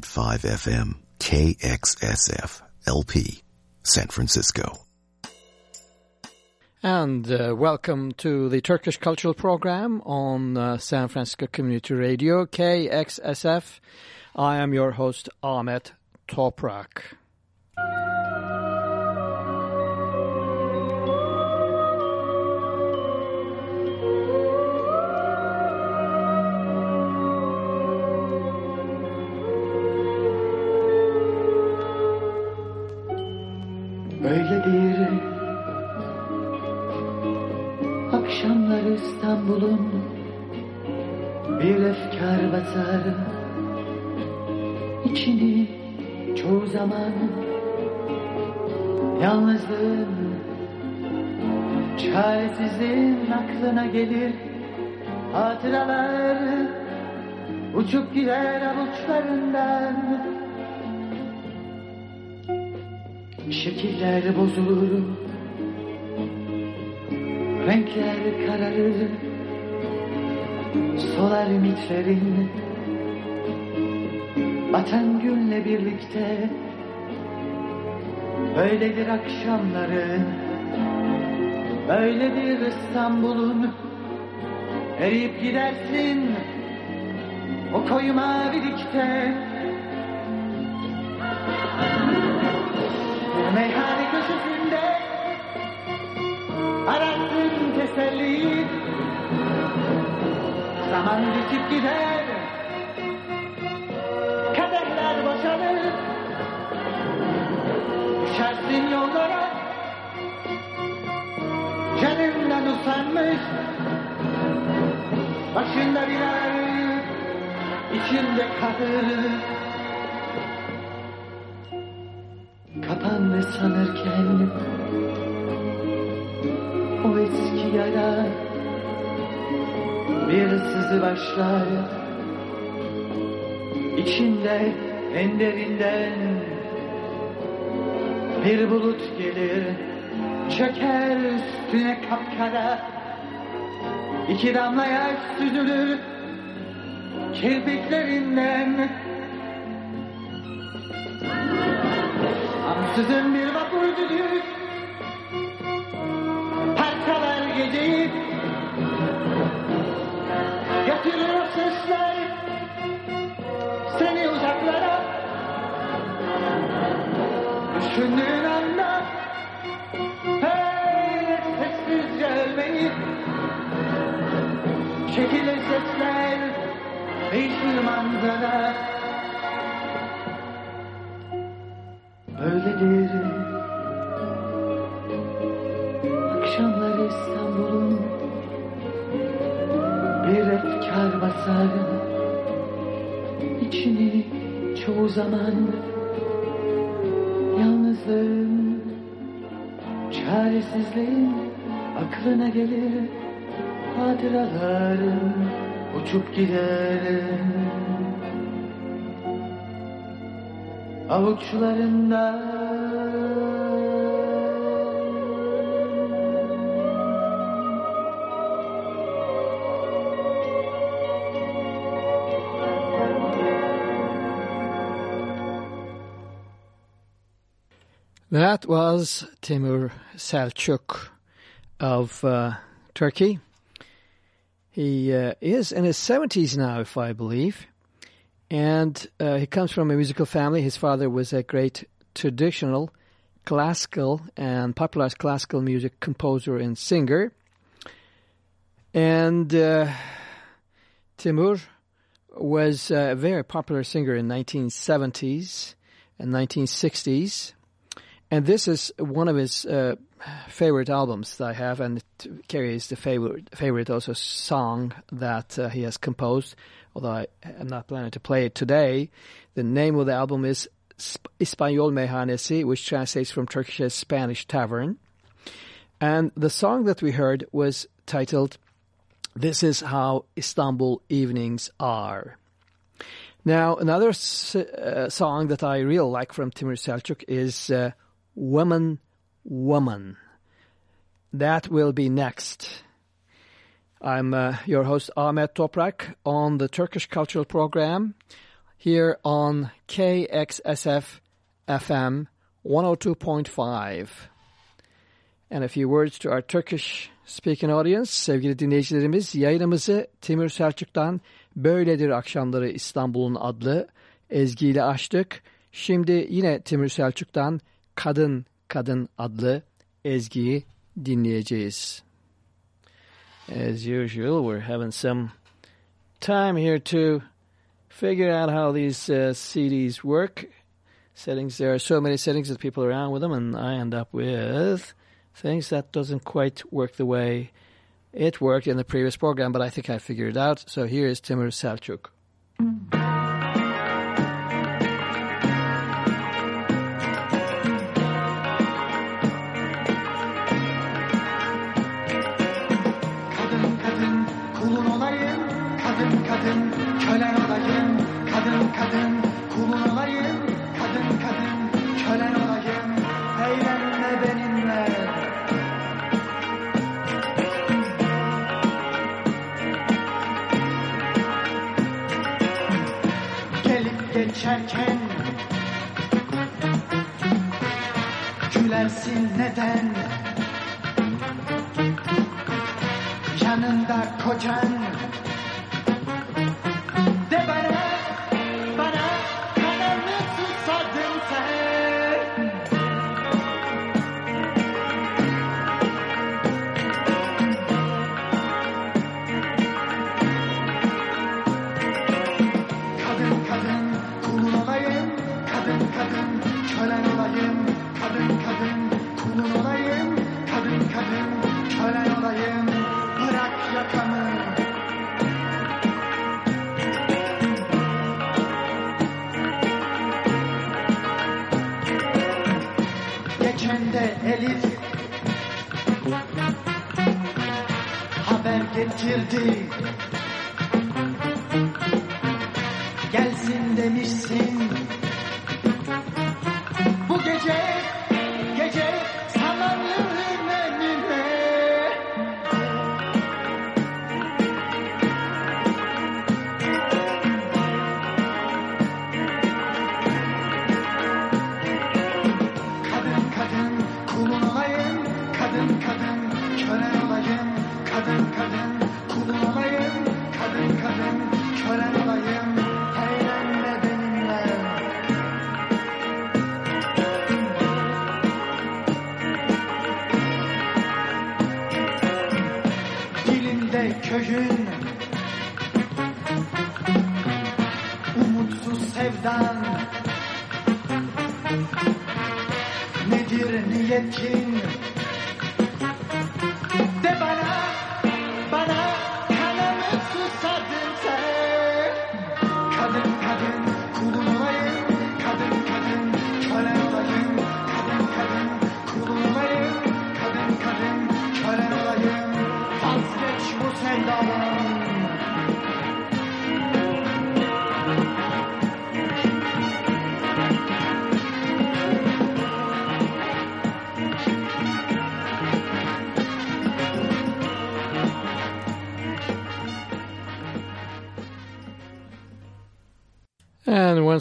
102.5 FM, KXSF, LP, San Francisco. And uh, welcome to the Turkish Cultural Program on uh, San Francisco Community Radio, KXSF. I am your host, Ahmet Toprak. Böyledir Akşamlar İstanbul'un Bir efkar basar içini çoğu zaman Yalnızlığın Çaresizliğin aklına gelir. Hatıralar Uçup gider avuçlarından Şekiller bozulur. Renkler kararır. Solar ümitlerin Batan günle birlikte. Böyledir akşamları. Böyledir İstanbul'un. Eriyip gidersin. O koyu mavilikte Meyhane köşesinde Ararsın teselli. Zaman geçip gider Kadehler boşalır Düşersin yollara Canından usanmış Başında bir ay içinde kalır Kapandı sanırken O eski yara Bir sızı başlar. İçinde en derinden Bir bulut gelir. Çöker üstüne kapkara İki damla yaş süzülür. Kirpiklerinden Ansızın bir vapur düdük Parçalar geceyi Götürür sesler. Seni uzaklara Düşündüğün anda Hey sessizce ölmeyi Çekilir sesler. Değişir manzara Böyledir Akşamlar İstanbul'un Bir efkar basar. İçini çoğu zaman Yalnızlığın Çaresizliğin Aklına gelir. Hatıraların Uçup gider avuçlarında That was Timur Selçuk of uh, Turkey. He uh, is in his 70s now, if I believe. And uh, he comes from a musical family. His father was a great traditional, classical, and popular classical music composer and singer. And uh, Timur was a very popular singer in 1970s and 1960s. And this is one of his uh, favorite albums that I have, and it carries the favorite, favorite also song that uh, he has composed, although I am not planning to play it today. The name of the album is İspanyol Meyhanesi, which translates from Turkish as Spanish Tavern. And the song that we heard was titled This Is How Istanbul Evenings Are. Now, another uh, song that I really like from Timur Selçuk is uh, Woman, Woman. That will be next. I'm uh, your host Ahmet Toprak on the Turkish Cultural Program here on KXSF FM 102.5. And a few words to our Turkish speaking audience. Sevgili dinleyicilerimiz yayınımızı Timur Selçuk'tan Böyledir Akşamları İstanbul'un adlı ezgiyle açtık. Şimdi yine Timur Selçuk'tan Kadın Kadın adlı ezgiyi dinleyeceğiz. As usual, we're having some time here to figure out how these uh, CDs work. Settings, there are so many settings that people around with them, and I end up with things that doesn't quite work the way it worked in the previous program, but I think I figured it out. So here is Timur Selçuk. Kadın Gülersin neden? Yanında kocan getirdi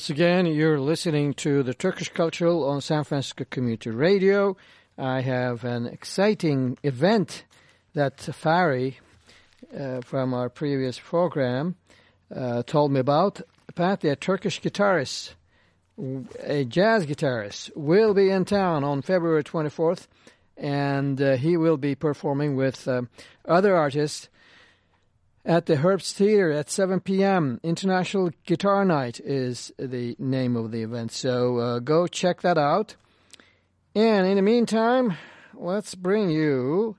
once again, you're listening to the Turkish Cultural on San Francisco Community Radio. I have an exciting event that Fari uh, from our previous program uh, told me about. Apparently, a Turkish guitarist, a jazz guitarist, will be in town on February 24th, and uh, he will be performing with um, other artists at the Herbst Theater at 7 p.m. International Guitar Night is the name of the event. So uh, go check that out. And in the meantime, let's bring you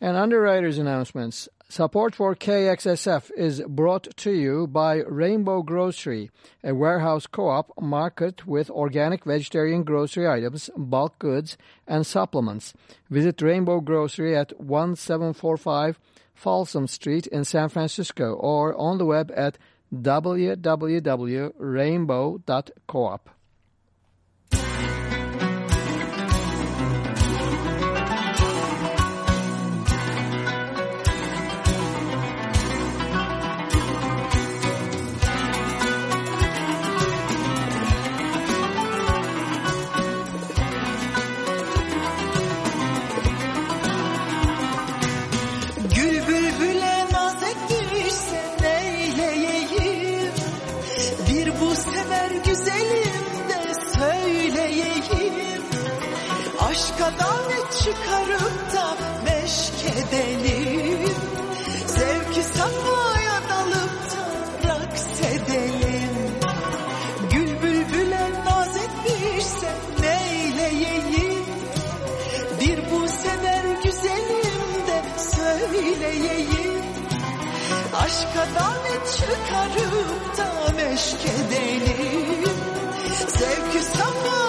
an underwriter's announcements. Support for KXSF is brought to you by Rainbow Grocery, a warehouse co-op market with organic vegetarian grocery items, bulk goods, and supplements. Visit Rainbow Grocery at 1745 Folsom Street in San Francisco or on the web at www.rainbow.coop. Davet çıkarıp da meşk edelim? Zevki safhaya dalıp da raks edelim Gül bülbüle naz etmişse neyleyeyim? Bir bu sever güzelim de söyleyeyim Aşka davet çıkarıp da meşk edelim? Zevki safhaya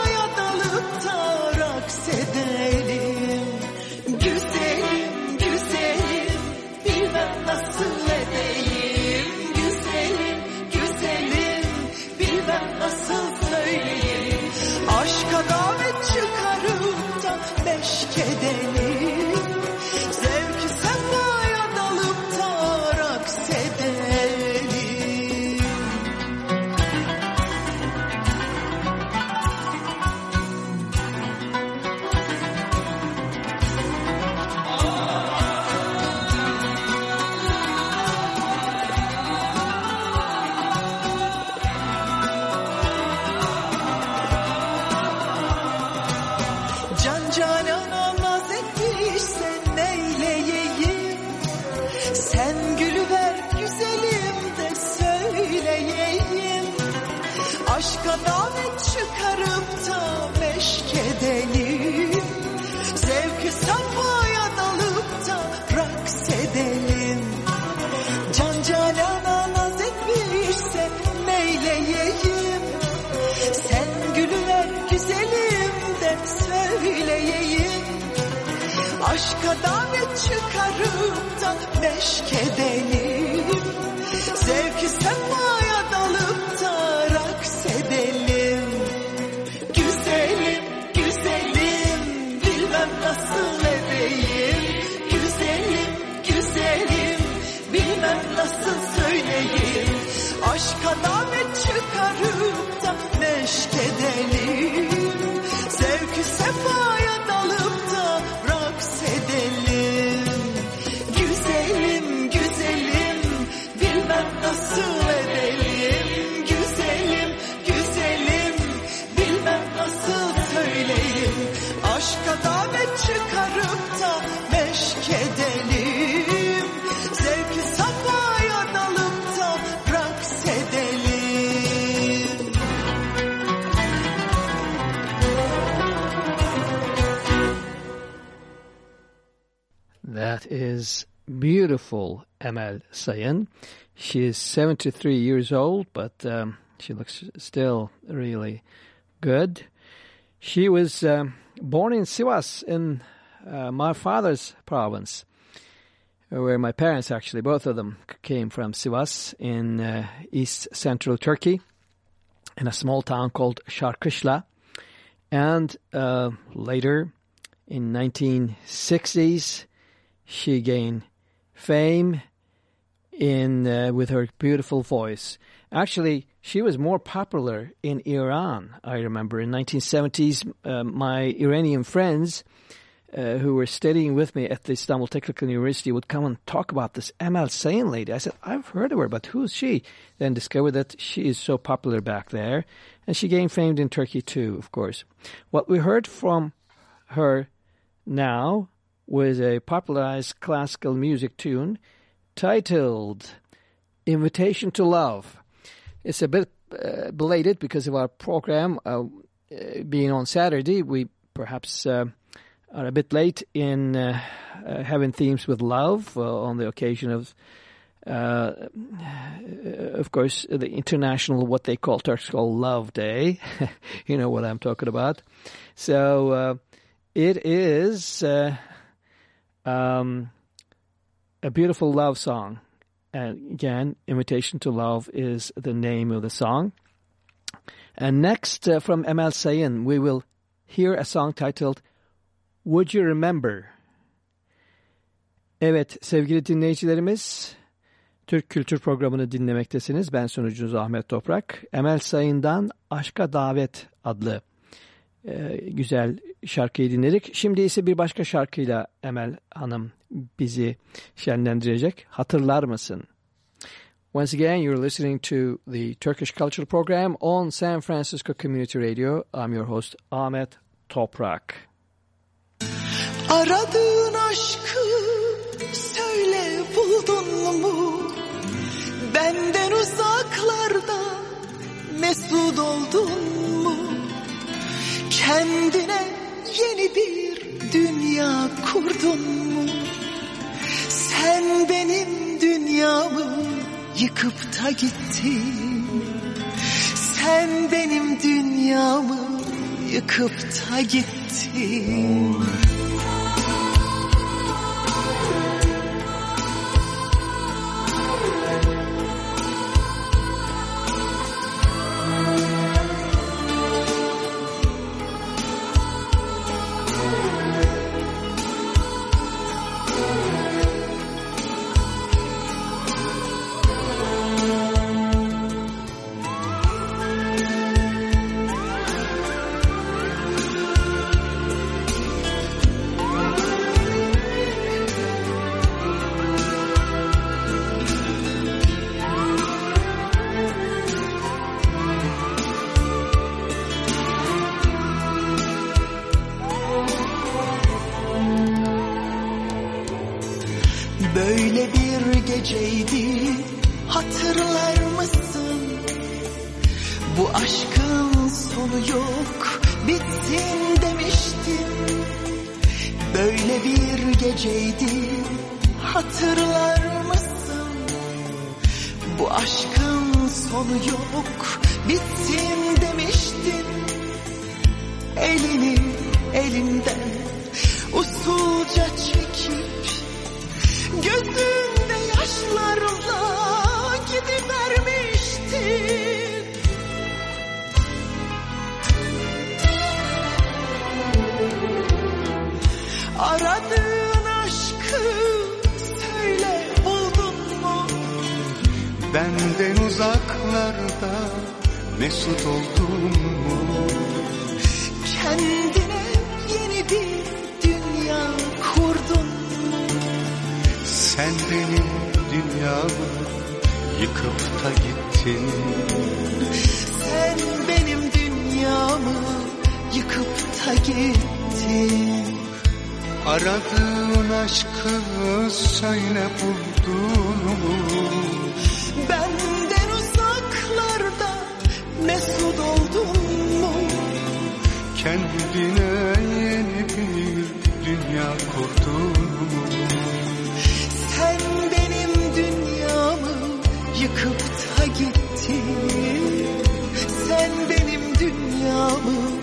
Yollarımdan meşk beautiful, Emel Sayın. She is 73 years old, but um, she looks still really good. She was um, born in Sivas, in uh, my father's province, where my parents actually, both of them, came from Sivas in uh, east central Turkey, in a small town called Sharkishla. And uh, later, in 1960s, she gained fame in uh, with her beautiful voice. Actually, she was more popular in Iran. I remember in 1970s, uh, my Iranian friends uh, who were studying with me at the Istanbul Technical University would come and talk about this Emel Sayın lady. I said, I've heard of her, but who's she? Then discovered that she is so popular back there, and she gained fame in Turkey too, of course. What we heard from her now was a popularized classical music tune titled Invitation to Love. It's a bit uh, belated because of our program uh, uh, being on Saturday. We perhaps uh, are a bit late in uh, uh, having themes with love on the occasion of, of course, the international, what they call, Turks call Love Day. you know what I'm talking about. So it is um, a beautiful love song. And again, Invitation to Love is the name of the song. And next uh, from Emel Sayin, we will hear a song titled Would You Remember? Evet sevgili dinleyicilerimiz, Türk Kültür Programı'nı dinlemektesiniz. Ben sunucunuz Ahmet Toprak. Emel Sayın'dan Aşka Davet adlı Ee, güzel şarkıyı dinledik. Şimdi ise bir başka şarkıyla Emel Hanım bizi şenlendirecek. Hatırlar mısın? Once again, you're listening to the Turkish Cultural Program on San Francisco Community Radio. I'm your host Ahmet Toprak. Aradığın aşkı söyle buldun mu? Benden uzaklarda mesut oldun mu? Kendine yeni bir dünya kurdun mu? Sen benim dünyamı yıkıp da gittin. Sen benim dünyamı yıkıp da gittin. Sen benim dünyamı yıkıp da gittin Sen benim dünyamı yıkıp da gittin Aradığın aşkı söyle buldun mu? Benden uzaklarda mesut oldun mu? Kendine yeni bir dünya kurdun mu? Bırakıp da gittin Sen benim dünyamı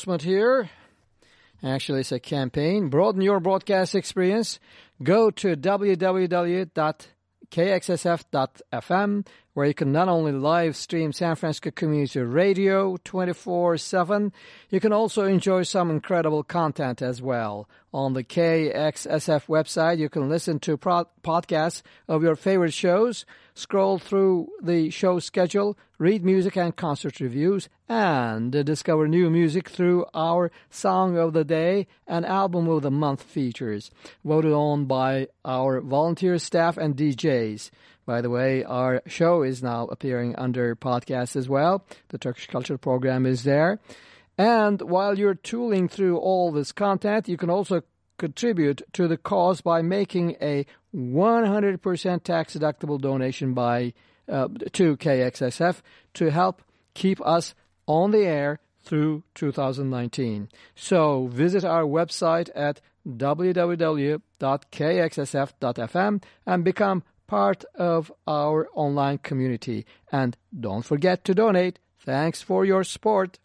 announcement here. Actually, it's a campaign. Broaden your broadcast experience. Go to www.kxsf.fm where you can not only live stream San Francisco Community Radio 24-7, you can also enjoy some incredible content as well. On the KXSF website, you can listen to podcasts of your favorite shows, scroll through the show schedule, read music and concert reviews, and discover new music through our Song of the Day and Album of the Month features, voted on by our volunteer staff and DJs. By the way, our show is now appearing under podcast as well. The Turkish Culture program is there. And while you're tooling through all this content, you can also contribute to the cause by making a 100% tax-deductible donation by uh, to KXSF to help keep us on the air through 2019. So visit our website at www.kxsf.fm and become part of our online community. And don't forget to donate. Thanks for your support.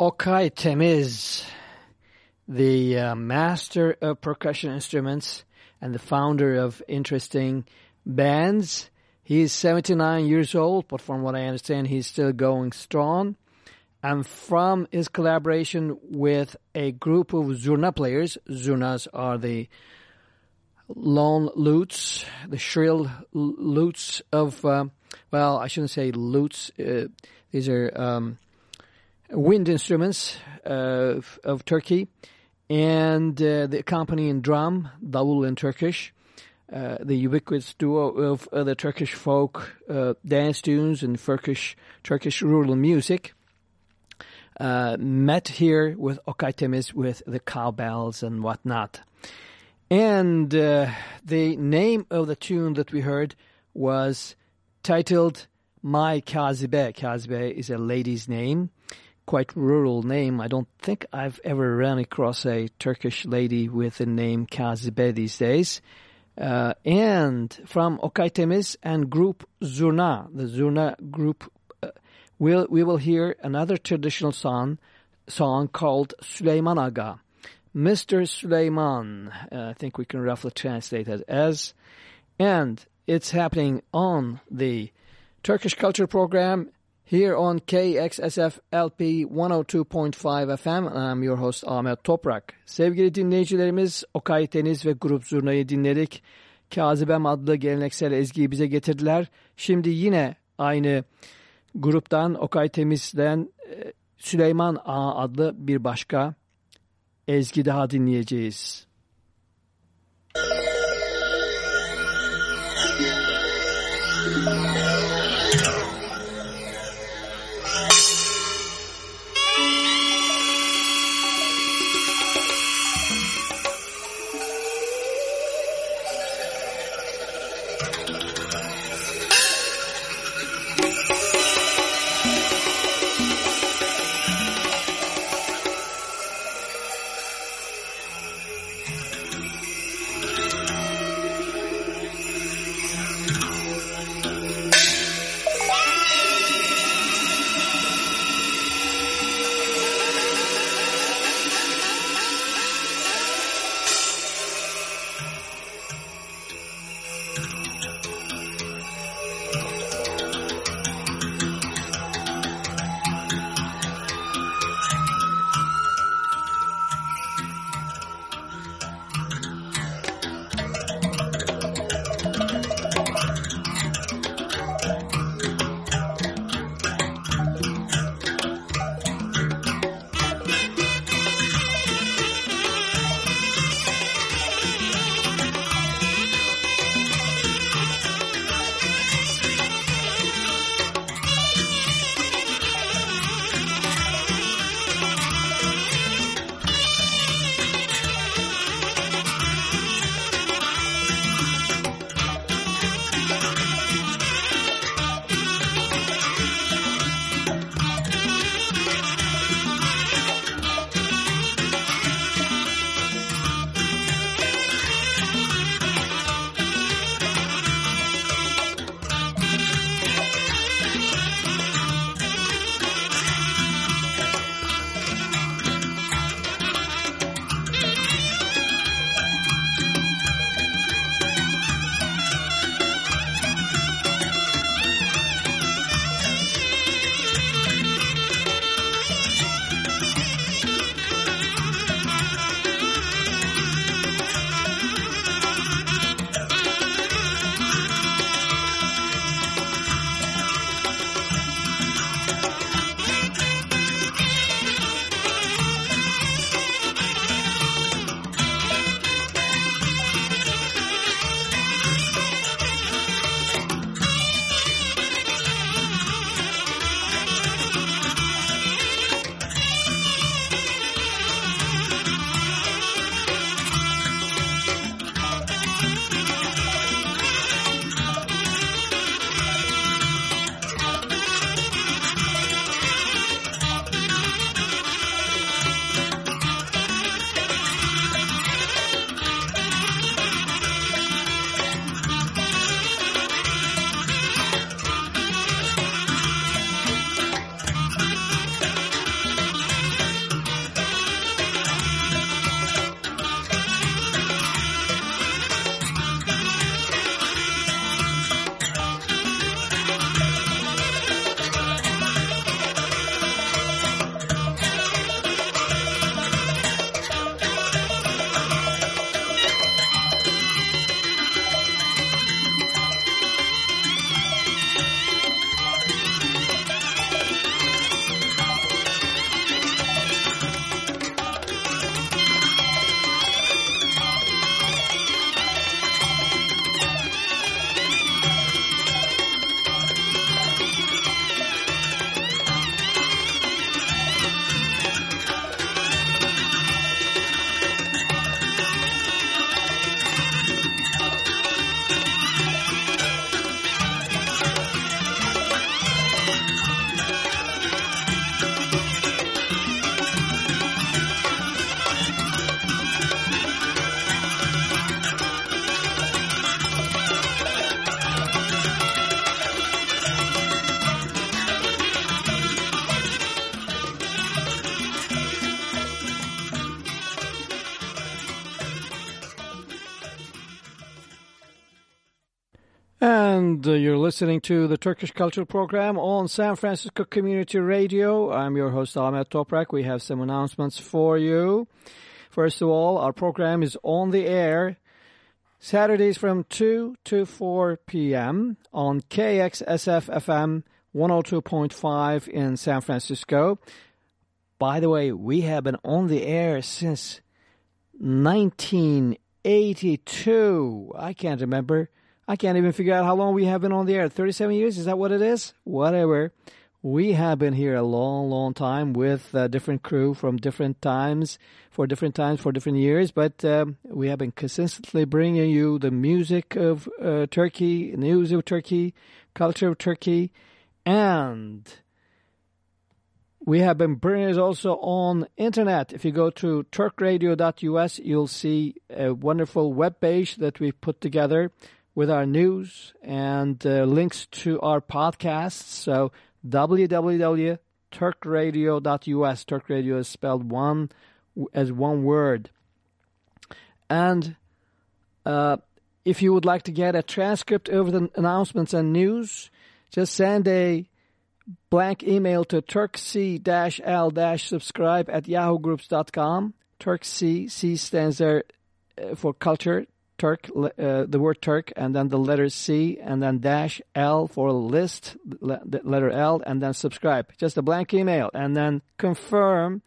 Okay Temiz, the uh, master of percussion instruments and the founder of interesting bands. He's 79 years old, but from what I understand, he's still going strong. And from his collaboration with a group of Zurna players, Zurnas are the long lutes, the shrill lutes of, uh, well, I shouldn't say lutes. Uh, these are um, wind instruments uh, of, of Turkey, and uh, the accompanying drum, davul in Turkish, uh, the ubiquitous duo of uh, the Turkish folk uh, dance tunes and Turkish, Turkish rural music, uh, met here with Okay Temiz with the cowbells and whatnot. And the name of the tune that we heard was titled My Kazibe. Kazibe is a lady's name, quite rural name. I don't think I've ever run across a Turkish lady with the name Kazibe these days. Uh, and from Okay Temiz and group Zurna, the Zurna group, uh, we'll, we will hear another traditional song, song called Süleyman Aga. Mr. Süleyman, uh, I think we can roughly translate it as. And it's happening on the Turkish Culture Program here on KXSF LP 102.5 FM. I'm your host Ahmet Toprak. Sevgili dinleyicilerimiz Okay Deniz ve Grup Zurna'yı dinledik. Kazibem adlı geleneksel ezgiyi bize getirdiler. Şimdi yine aynı gruptan Okay Temiz'den e, Süleyman Ağa adlı bir başka ezgi daha dinleyeceğiz. Thank And uh, you're listening to the Turkish Culture Program on San Francisco Community Radio. I'm your host, Ahmet Toprak. We have some announcements for you. First of all, our program is on the air Saturdays from 2 to 4 p.m. on KXSF FM 102.5 in San Francisco. By the way, we have been on the air since 1982. I can't remember. I can't even figure out how long we have been on the air. 37 years? Is that what it is? Whatever. We have been here a long, long time with a different crew from different times, for different times, for different years, but um, we have been consistently bringing you the music of uh, Turkey, news of Turkey, culture of Turkey, and we have been bringing it also on internet. If you go to turkradio.us, you'll see a wonderful web page that we've put together with our news and uh, links to our podcasts. So www.turkradio.us. Turk Radio is spelled one as one word. And uh, if you would like to get a transcript of the announcements and news, just send a blank email to turkc-l-subscribe at yahoogroups.com. Turkc, C stands there uh, for culture, Turk, uh, the word Turk, and then the letter C, and then dash L for list, the letter L, and then subscribe. Just a blank email, and then confirm,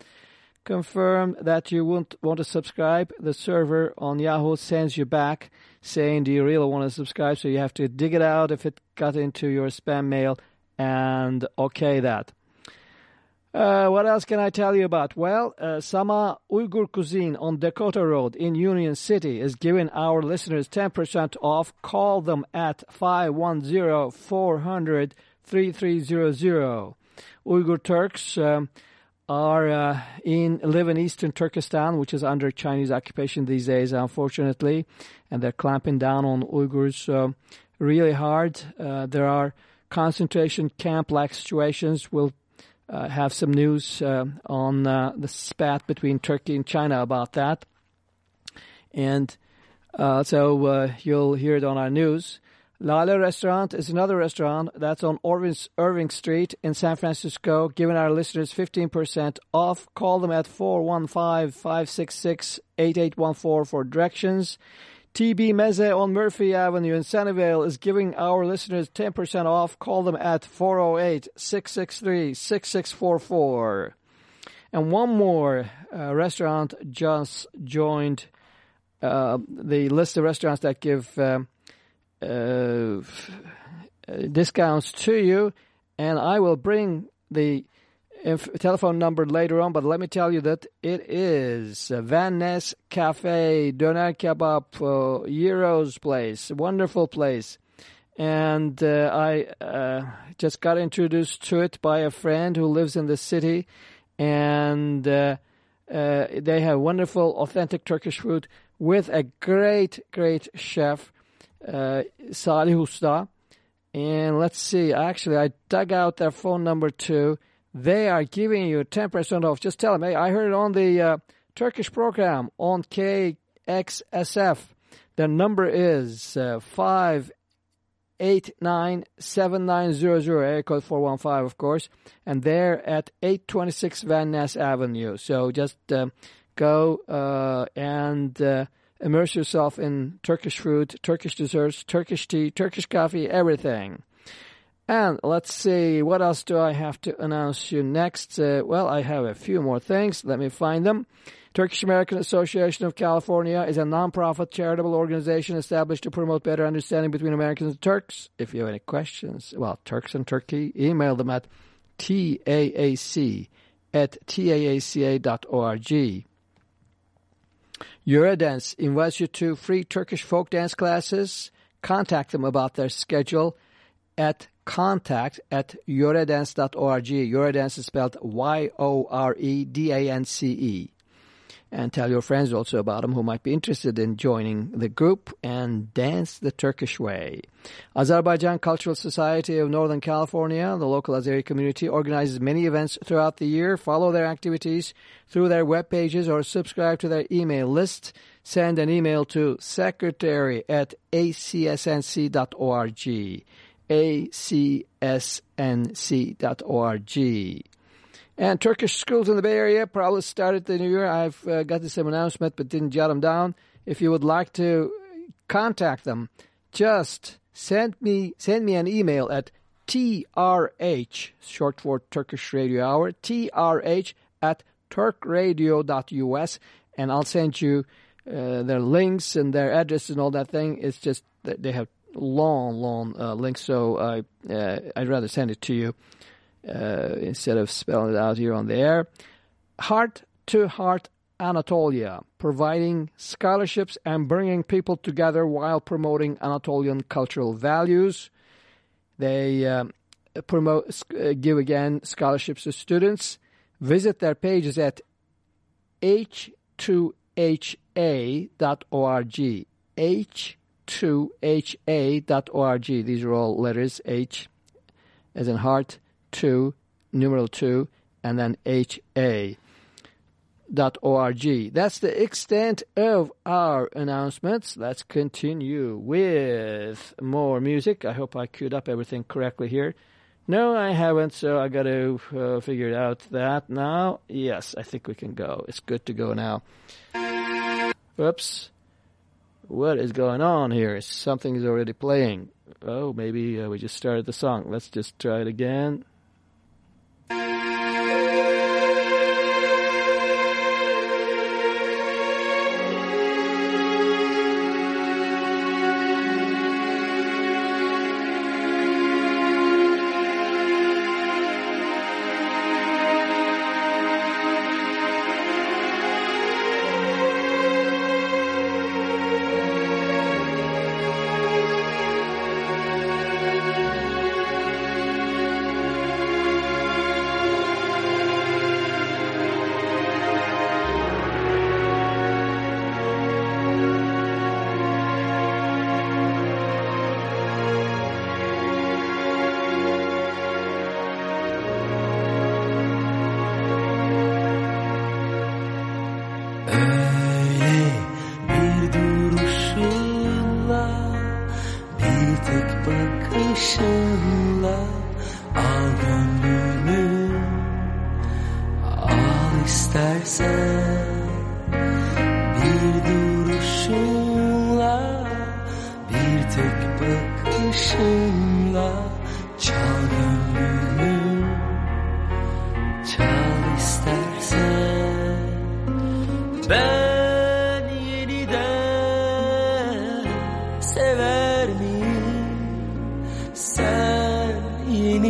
confirm that you want, want to subscribe. The server on Yahoo sends you back saying, do you really want to subscribe? So you have to dig it out if it got into your spam mail and okay that. Uh, what else can I tell you about? Well, uh, Sama Uyghur Cuisine on Dakota Road in Union City is giving our listeners 10% off. Call them at 510-400-3300. Uyghur Turks um, are uh, in live in eastern Turkestan, which is under Chinese occupation these days, unfortunately, and they're clamping down on Uyghurs uh, really hard. Uh, there are concentration camp-like situations. We'll uh, have some news uh, on uh, the spat between Turkey and China about that. And uh, so uh, you'll hear it on our news. Lale Restaurant is another restaurant that's on Irving, Irving Street in San Francisco, giving our listeners 15% off. Call them at 415-566-8814 for directions. TB Meze on Murphy Avenue in Sunnyvale is giving our listeners 10% off. Call them at 408-663-6644. And one more uh, restaurant just joined uh, the list of restaurants that give uh, uh discounts to you. And I will bring the telephone number later on, but let me tell you that it is Van Ness Cafe, Doner Kebab, uh, Euros place, wonderful place. And uh, I uh, just got introduced to it by a friend who lives in the city, and uh, uh, they have wonderful, authentic Turkish food with a great, great chef, uh, Salih Usta. And let's see, actually, I dug out their phone number too they are giving you 10% off. Just tell them, hey, I heard it on the uh, Turkish program on KXSF. The number is uh, 589-7900, area code 415, of course. And they're at 826 Van Ness Avenue. So just uh, go uh, and uh, immerse yourself in Turkish food, Turkish desserts, Turkish tea, Turkish coffee, everything. And let's see, what else do I have to announce you next? Uh, well, I have a few more things. Let me find them. Turkish American Association of California is a nonprofit charitable organization established to promote better understanding between Americans and Turks. If you have any questions, well, Turks and Turkey, email them at taac at taaca.org. Yoredance invites you to free Turkish folk dance classes. Contact them about their schedule at contact at yoredance.org. Yoredance is spelled Y-O-R-E-D-A-N-C-E. and tell your friends also about them who might be interested in joining the group and dance the Turkish way. Azerbaijan Cultural Society of Northern California, the local Azeri community, organizes many events throughout the year. Follow their activities through their web pages or subscribe to their email list. Send an email to secretary at acsnc.org. acsnc.org. And Turkish schools in the Bay Area probably started the new year. I've uh, got this announcement but didn't jot them down. If you would like to contact them, just send me send me an email at trh, short for Turkish Radio Hour, trh at turkradio.us, and I'll send you uh, their links and their address and all that thing. It's just that they have long, long uh, links, so I, uh, I'd rather send it to you uh, instead of spelling it out here on the air. Heart to Heart Anatolia, providing scholarships and bringing people together while promoting Anatolian cultural values. They um, promote, uh, give again scholarships to students. Visit their pages at h2ha.org. h2ha.org. These are all letters H as in heart, 2, numeral 2, and then HA. Dot org. That's the extent of our announcements. Let's continue with more music. I hope I queued up everything correctly here. No, I haven't, so I got to uh, figure out that now. Yes, I think we can go. It's good to go now. Oops. What is going on here? Something is already playing. Oh, maybe uh, we just started the song. Let's just try it again.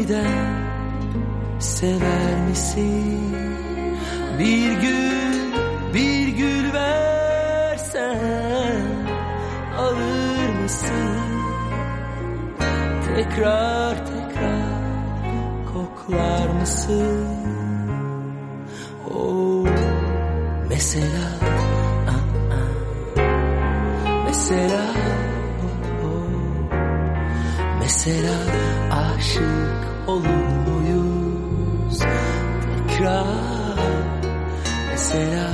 Yeniden sever misin? Bir gül, bir gül versen alır mısın? Tekrar tekrar koklar mısın? Oh, mesela, ah, ah. mesela, oh, oh. mesela aşık olur muyuz? Tekrar, mesela,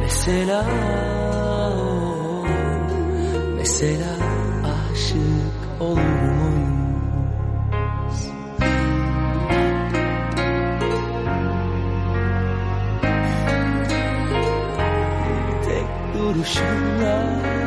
mesela, mesela aşık olur muyuz? tek duruşunla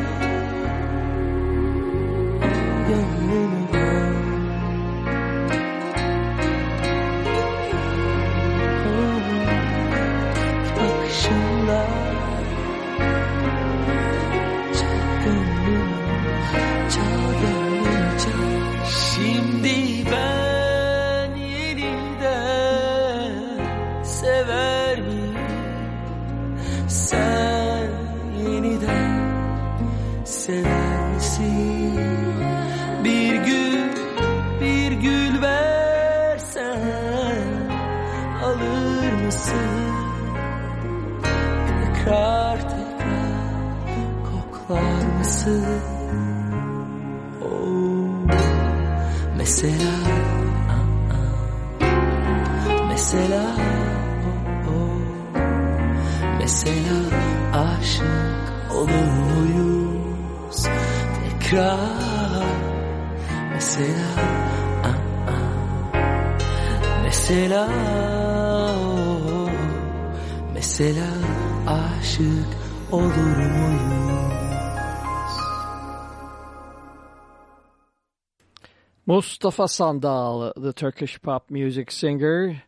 Mustafa Sandal, the Turkish pop music singer,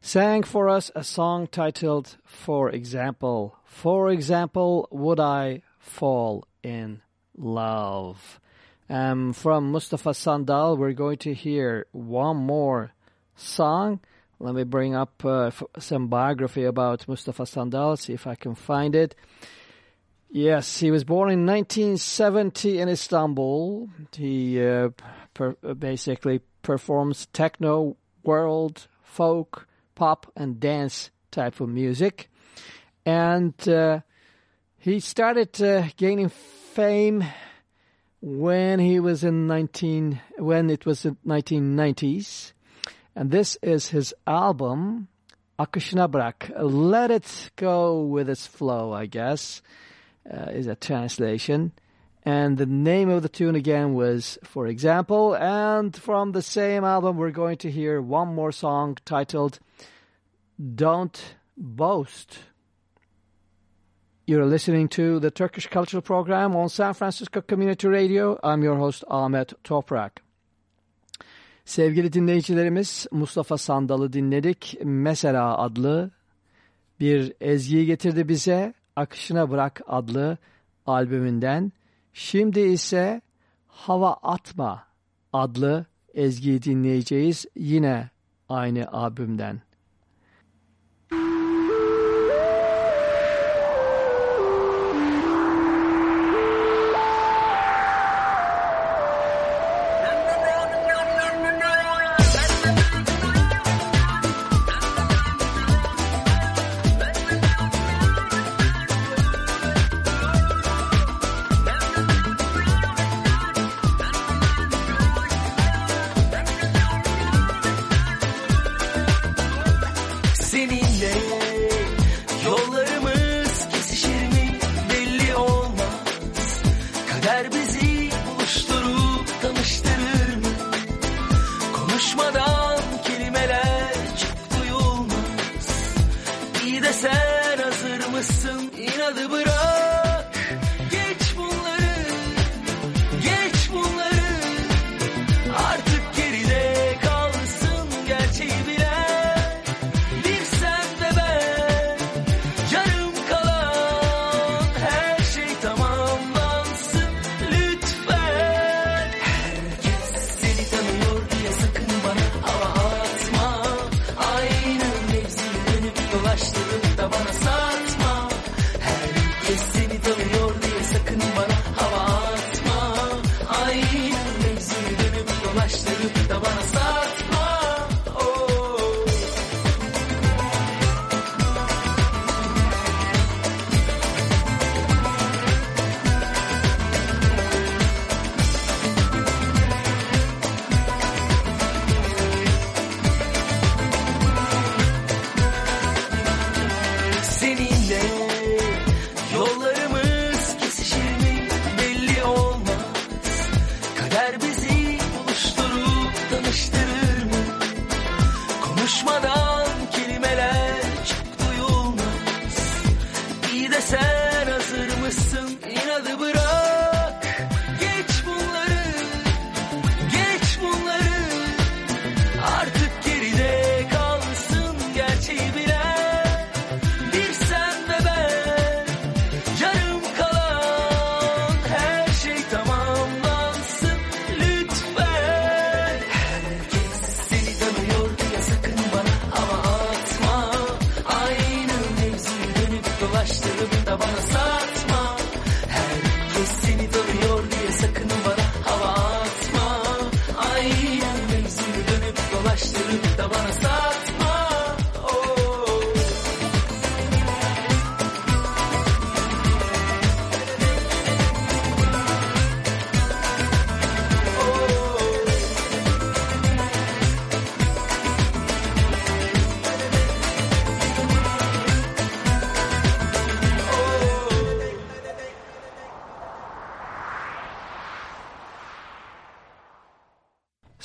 sang for us a song titled For Example. For example, would I fall in love? Um, from Mustafa Sandal, we're going to hear one more song. Let me bring up uh, some biography about Mustafa Sandal, see if I can find it. Yes, he was born in 1970 in Istanbul. He uh, per- basically performs techno, world, folk, pop, and dance type of music. And uh, he started uh, gaining fame when he was in 19 when it was in 1990s. And this is his album Akışına Bırak. Let it go with its flow, I guess uh, is a translation. And the name of the tune again was For Example. And from the same album, we're going to hear one more song titled Don't Boast. You're listening to the Turkish Cultural Program on San Francisco Community Radio. I'm your host Ahmet Toprak. Sevgili dinleyicilerimiz Mustafa Sandal'ı dinledik. Mesela adlı bir ezgiyi getirdi bize. Akışına Bırak adlı albümünden. Şimdi ise Hava Atma adlı ezgiyi dinleyeceğiz. Yine aynı albümden.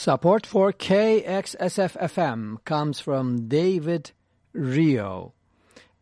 Support for KXSF-FM comes from David Rio,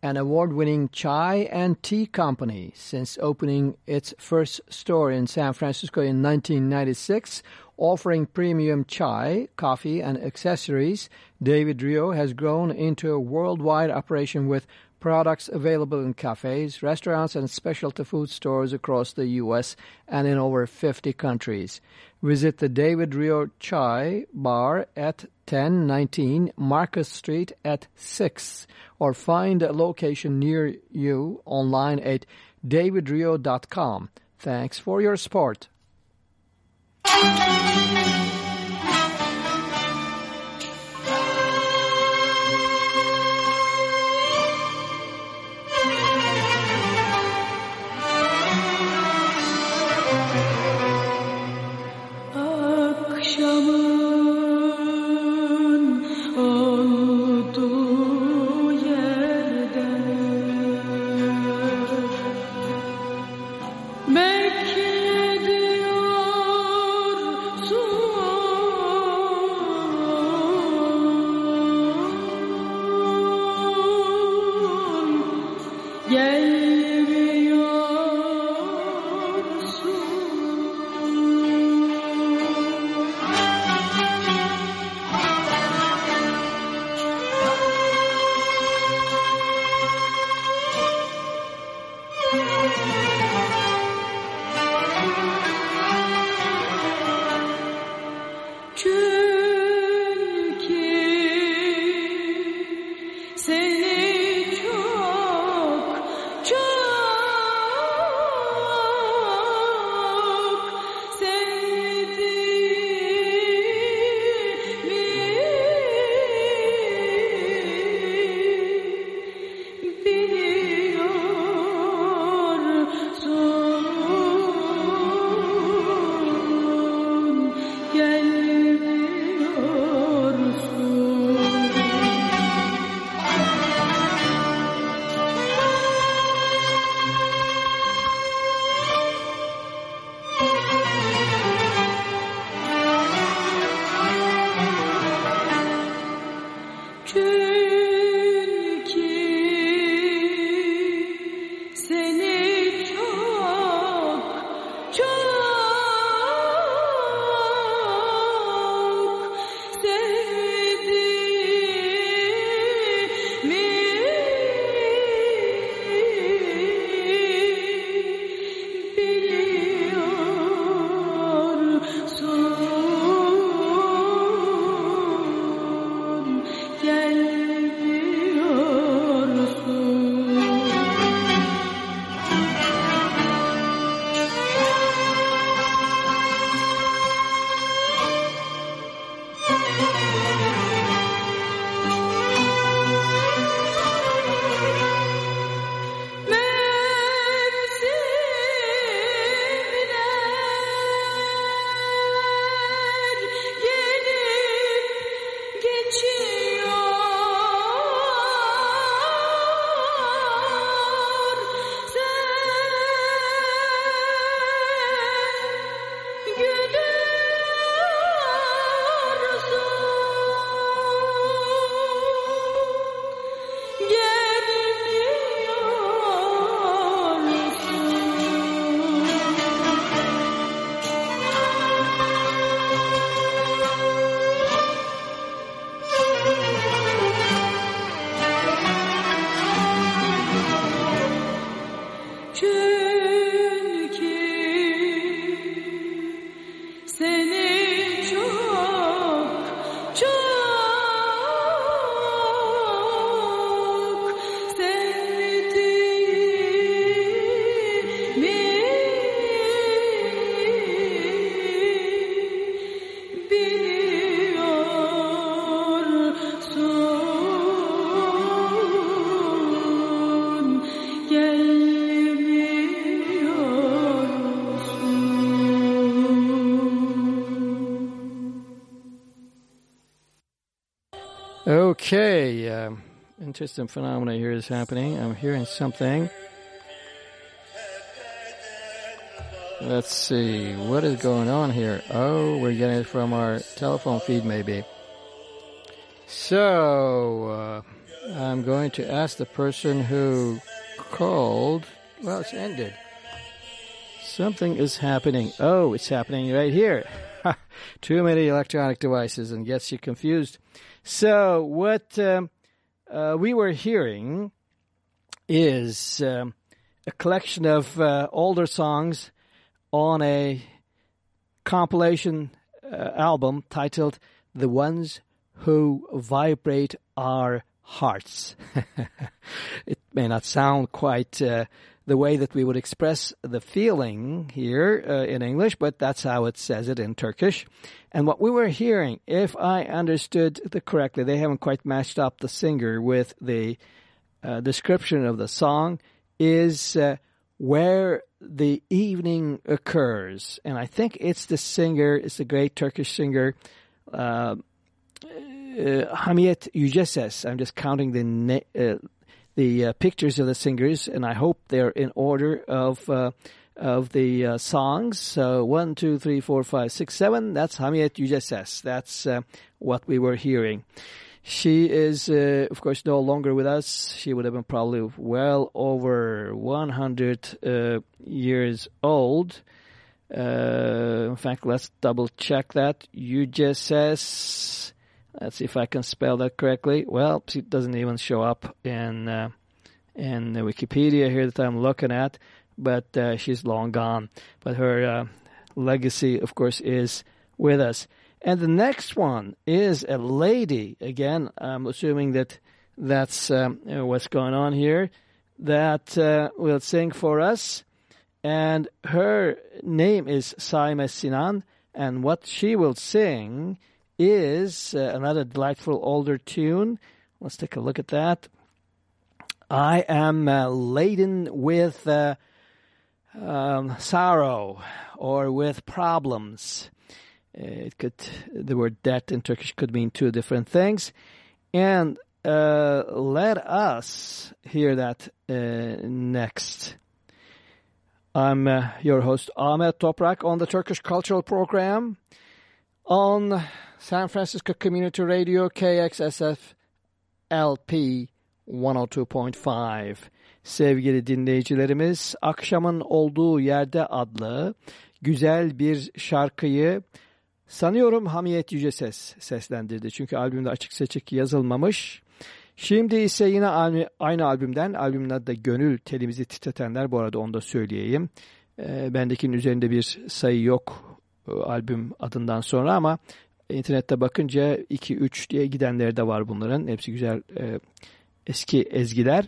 an award-winning chai and tea company. Since opening its first store in San Francisco in 1996, offering premium chai, coffee, and accessories, David Rio has grown into a worldwide operation with products available in cafes, restaurants, and specialty food stores across the U.S. and in over 50 countries. Visit the David Rio Chai Bar at 1019 Market Street at 6 or find a location near you online at davidrio.com. Thanks for your support. Interesting phenomena here is happening. I'm hearing something. Let's see. What is going on here? Oh, we're getting it from our telephone feed, maybe. So, uh, I'm going to ask the person who called. Well, it's ended. Something is happening. Oh, it's happening right here. Too many electronic devices and gets you confused. So, what um, uh, we were hearing is um, a collection of uh, older songs on a compilation uh, album titled The Ones Who Vibrate Our Hearts. it may not sound quite uh, the way that we would express the feeling here uh, in English, but that's how it says it in Turkish. And what we were hearing, if I understood the correctly, they haven't quite matched up the singer with the uh, description of the song, is uh, where the evening occurs. And I think it's the singer, it's the great Turkish singer, uh, uh, Hamiyet Yüceses. I'm just counting the uh, the uh, pictures of the singers, and I hope they're in order of uh, of the uh, songs. So one, two, three, four, five, six, seven. That's Hamiyet Yüceses. That's uh, what we were hearing. She is, uh, of course, no longer with us. She would have been probably well over 100 uh, years old. In fact, let's double check that. Yüceses. Let's see if I can spell that correctly. Well, it doesn't even show up in uh, in Wikipedia here that I'm looking at, but uh, she's long gone. But her uh, legacy, of course, is with us. And the next one is a lady. Again, I'm assuming that that's um, what's going on here. That uh, will sing for us. And her name is Saime Sinan. And what she will sing is uh, another delightful older tune. Let's take a look at that. I am uh, laden with uh, um, sorrow or with problems. It could the word debt in Turkish could mean two different things, and uh, let us hear that uh, next. I'm uh, your host Ahmet Toprak on the Turkish Cultural Program on San Francisco Community Radio KXSF LP 102.5. Sevgili dinleyicilerimiz, Akşamın Olduğu Yerde adlı güzel bir şarkıyı sanıyorum Hamiyet Yüce Ses seslendirdi. Çünkü albümde açık seçik yazılmamış. Şimdi ise yine aynı, aynı albümden, albümün adı da Gönül Telimizi Titretenler. Bu arada onu da söyleyeyim. E, bendekinin üzerinde bir sayı yok albüm adından sonra ama internette bakınca 2-3 diye gidenleri de var bunların. Hepsi güzel e, eski ezgiler.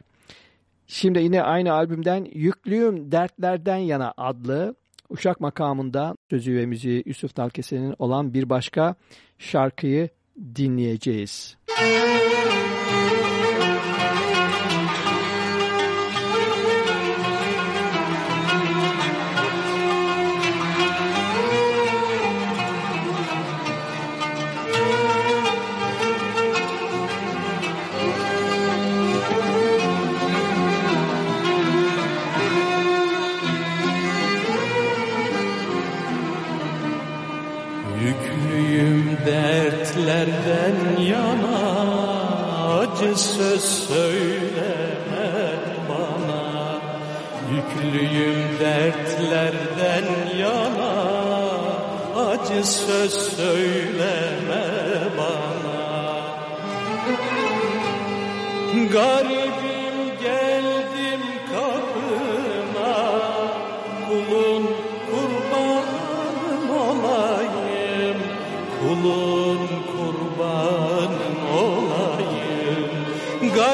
Şimdi yine aynı albümden Yüklüyüm Dertlerden Yana adlı Uşak makamında sözü ve müziği Yusuf Dalkese'nin olan bir başka şarkıyı dinleyeceğiz. Müzik acı söz söyleme bana Yüklüyüm dertlerden yana. Acı söz söyleme bana. Garibim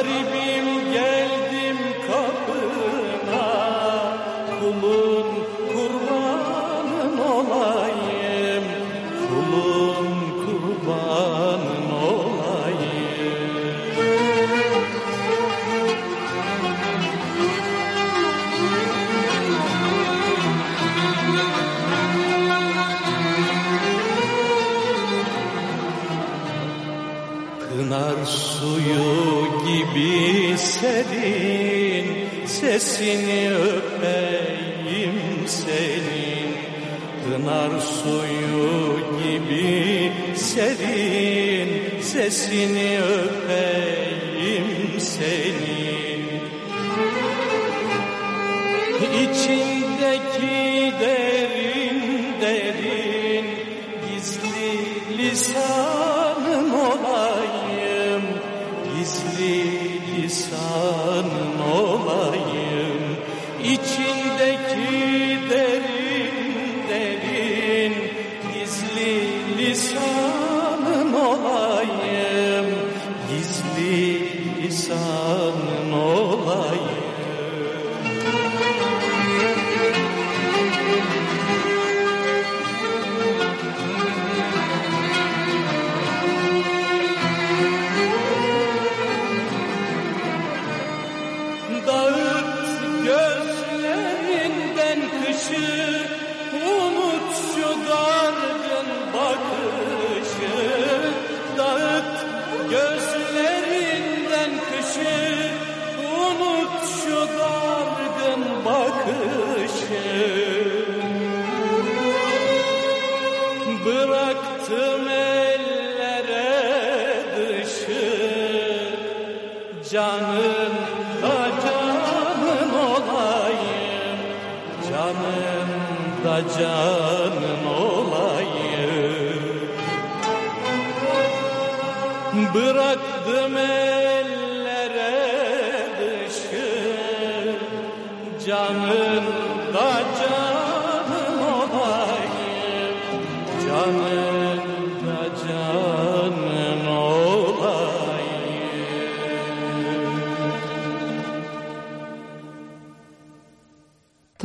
Garibim Sesini öpeyim senin Pınar suyu gibi serin Sesini öpeyim senin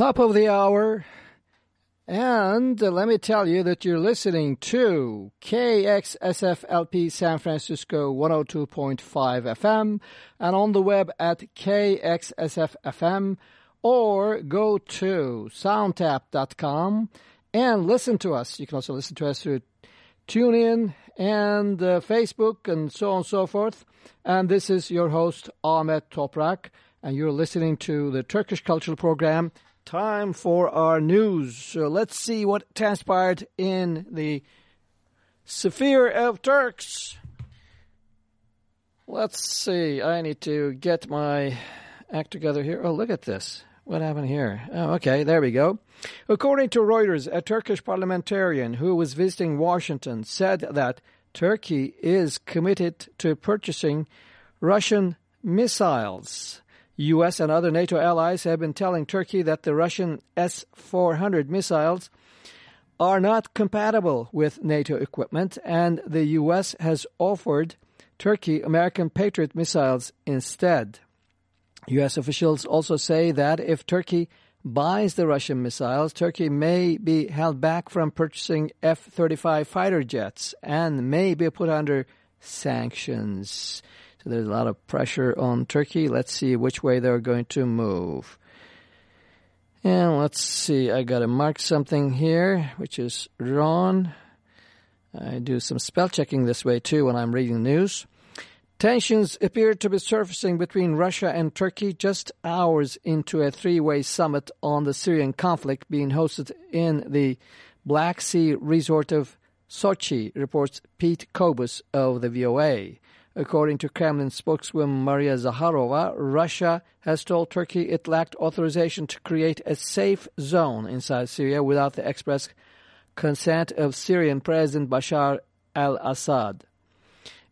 Top of the hour. And uh, let me tell you that you're listening to KXSFLP San Francisco 102.5 FM and on the web at KXSFFM or go to soundtap.com and listen to us. You can also listen to us through TuneIn and uh, Facebook and so on and so forth. And this is your host, Ahmet Toprak, and you're listening to the Turkish Cultural Program. Time for our news. So let's see what transpired in the sphere of Turks. Let's see. I need to get my act together here. Oh, look at this. What happened here? Oh, okay, there we go. According to Reuters, a Turkish parliamentarian who was visiting Washington said that Turkey is committed to purchasing Russian missiles. U.S. and other NATO allies have been telling Turkey that the Russian S 400 missiles are not compatible with NATO equipment, and the U.S. has offered Turkey American Patriot missiles instead. U.S. officials also say that if Turkey buys the Russian missiles, Turkey may be held back from purchasing F 35 fighter jets and may be put under sanctions. There's a lot of pressure on Turkey. Let's see which way they're going to move. And let's see, I got to mark something here, which is wrong. I do some spell checking this way too when I'm reading news. Tensions appear to be surfacing between Russia and Turkey just hours into a three-way summit on the Syrian conflict being hosted in the Black Sea resort of Sochi, reports Pete Cobus of the VOA. According to Kremlin spokeswoman Maria Zaharova, Russia has told Turkey it lacked authorization to create a safe zone inside Syria without the express consent of Syrian President Bashar al-Assad.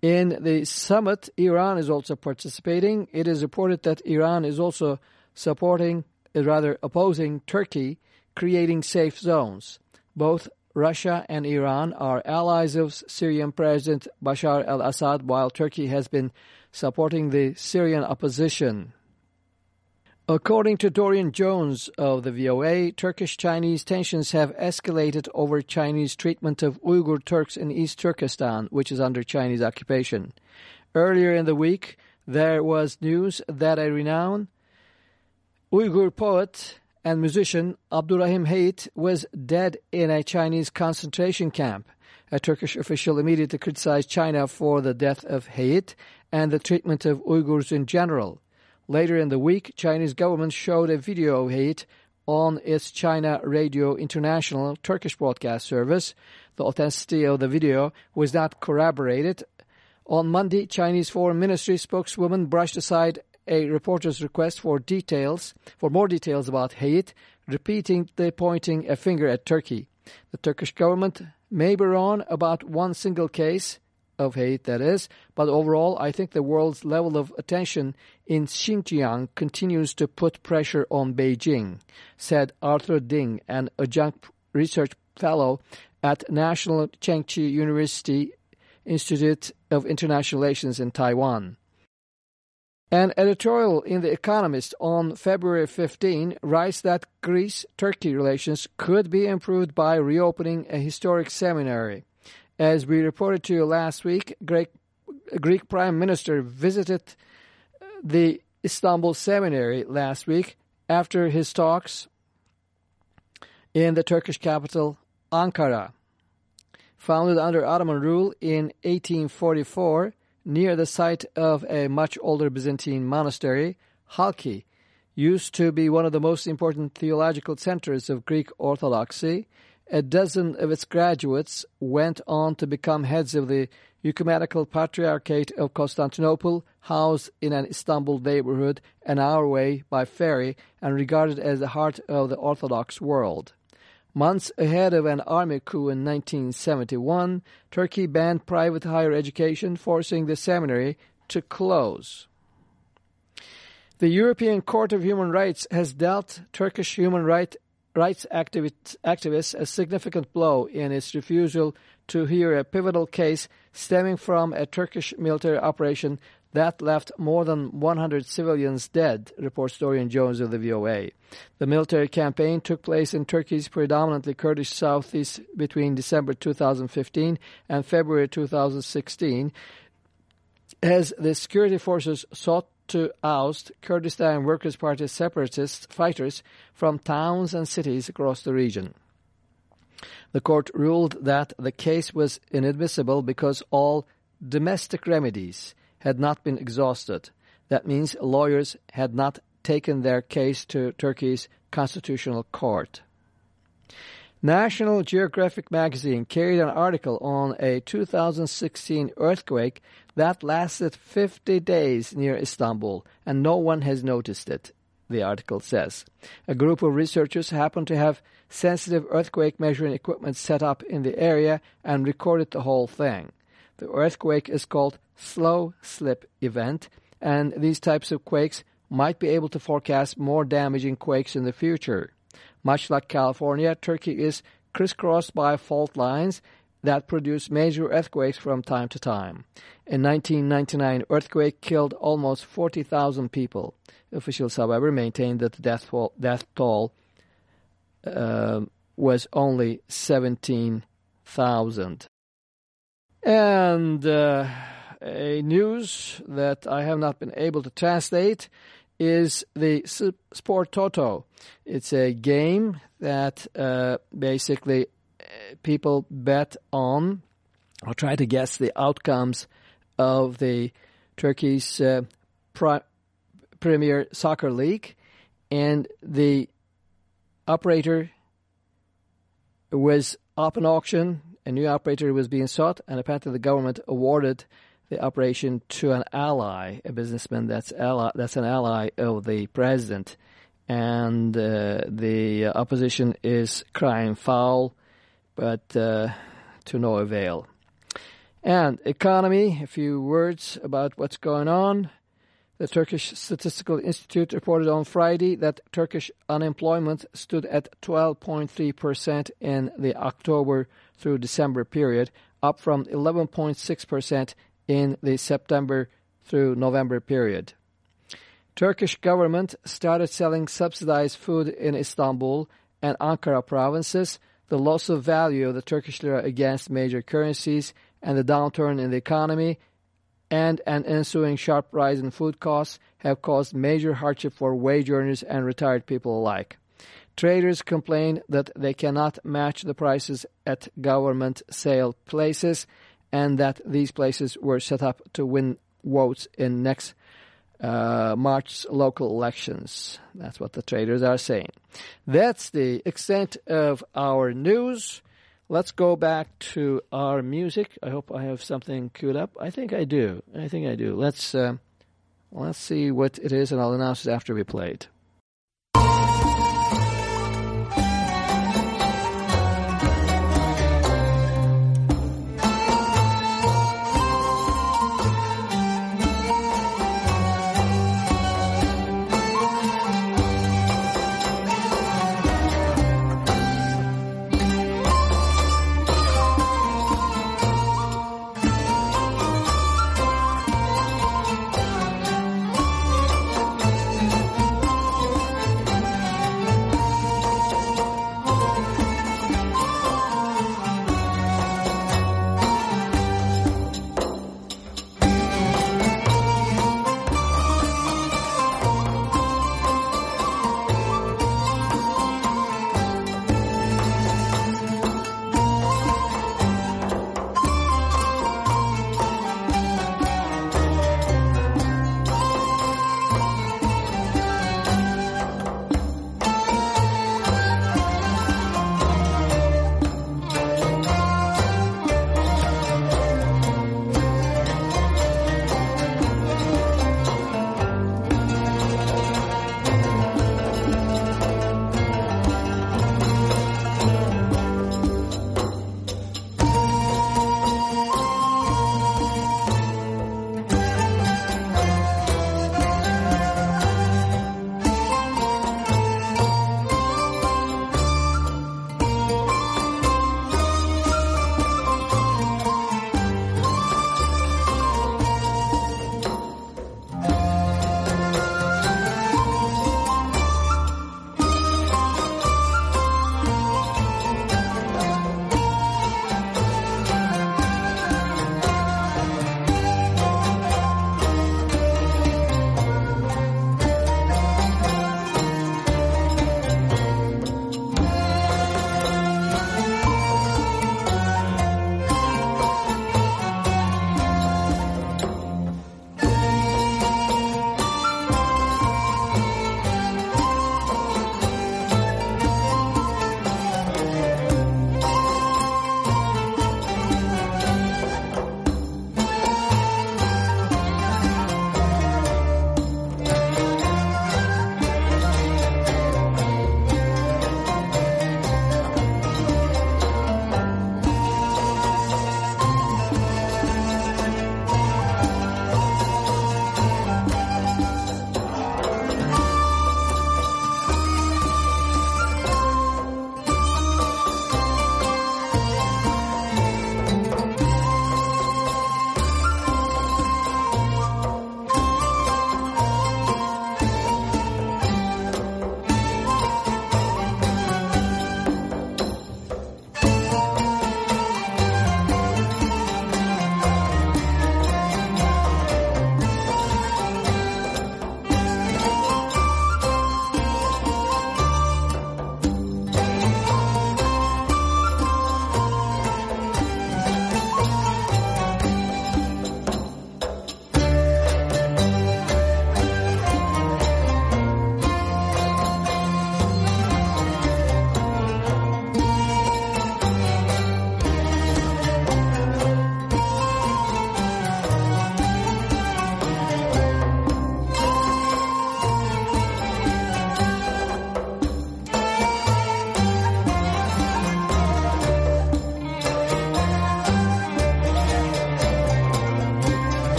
In the summit, Iran is also participating. It is reported that Iran is also supporting, uh, rather opposing Turkey creating safe zones. Both Russia and Iran are allies of Syrian President Bashar al-Assad, while Turkey has been supporting the Syrian opposition. According to Dorian Jones of the VOA, Turkish-Chinese tensions have escalated over Chinese treatment of Uyghur Turks in East Turkestan, which is under Chinese occupation. Earlier in the week, there was news that a renowned Uyghur poet and musician Abdurrahim Hayit was dead in a Chinese concentration camp. A Turkish official immediately criticized China for the death of Hayit and the treatment of Uyghurs in general. Later in the week, Chinese government showed a video of Hayit on its China Radio International Turkish broadcast service. The authenticity of the video was not corroborated. On Monday, Chinese Foreign Ministry spokeswoman brushed aside a reporter's request for details, for more details about Hayit, repeatedly pointing a finger at Turkey. The Turkish government may be wrong about one single case of Hayit, that is, but overall, I think the world's level of attention in Xinjiang continues to put pressure on Beijing, said Arthur Ding, an adjunct research fellow at National Chengchi University Institute of International Relations in Taiwan. An editorial in The Economist on February 15 writes that Greece-Turkey relations could be improved by reopening a historic seminary. As we reported to you last week, Greek, Greek Prime Minister visited uh, the Istanbul Seminary last week after his talks in the Turkish capital, Ankara. Founded under Ottoman rule in 1844, near the site of a much older Byzantine monastery, Halki used to be one of the most important theological centers of Greek Orthodoxy. A dozen of its graduates went on to become heads of the Ecumenical Patriarchate of Constantinople, housed in an Istanbul neighborhood an hour away by ferry and regarded as the heart of the Orthodox world. Months ahead of an army coup in 1971, Turkey banned private higher education, forcing the seminary to close. The European Court of Human Rights has dealt Turkish human right, rights activists a significant blow in its refusal to hear a pivotal case stemming from a Turkish military operation that left more than 100 civilians dead, reports Dorian Jones of the VOA. The military campaign took place in Turkey's predominantly Kurdish southeast between December 2015 and February 2016 as the security forces sought to oust Kurdistan Workers' Party separatist fighters from towns and cities across the region. The court ruled that the case was inadmissible because all domestic remedies had not been exhausted. That means lawyers had not taken their case to Turkey's constitutional court. National Geographic magazine carried an article on a 2016 earthquake that lasted 50 days near Istanbul, and no one has noticed it, the article says. A group of researchers happened to have sensitive earthquake measuring equipment set up in the area and recorded the whole thing. The earthquake is called slow slip event, and these types of quakes might be able to forecast more damaging quakes in the future. Much like California, Turkey is crisscrossed by fault lines that produce major earthquakes from time to time. A 1999 earthquake killed almost 40,000 people. Officials, however, maintained that the death, death toll uh, was only 17,000. And uh, a news that I have not been able to translate is the Sport Toto. It's a game that uh, basically uh, people bet on or try to guess the outcomes of the Turkey's uh, Premier Soccer League, and the operator was up an auction a new operator was being sought, and apparently the government awarded the operation to an ally, a businessman that's ally, that's an ally of the president, and uh, the opposition is crying foul, but uh, to no avail. And economy, a few words about what's going on. The Turkish Statistical Institute reported on Friday that Turkish unemployment stood at 12.3% in the October through December period, up from 11.6% in the September through November period. Turkish government started selling subsidized food in Istanbul and Ankara provinces. The loss of value of the Turkish lira against major currencies and the downturn in the economy and an ensuing sharp rise in food costs have caused major hardship for wage earners and retired people alike. Traders complain that they cannot match the prices at government sale places and that these places were set up to win votes in next uh, March local elections. That's what the traders are saying. That's the extent of our news. Let's go back to our music. I hope I have something queued up. I think I do. I think I do. Let's uh, let's see what it is, and I'll announce it after we play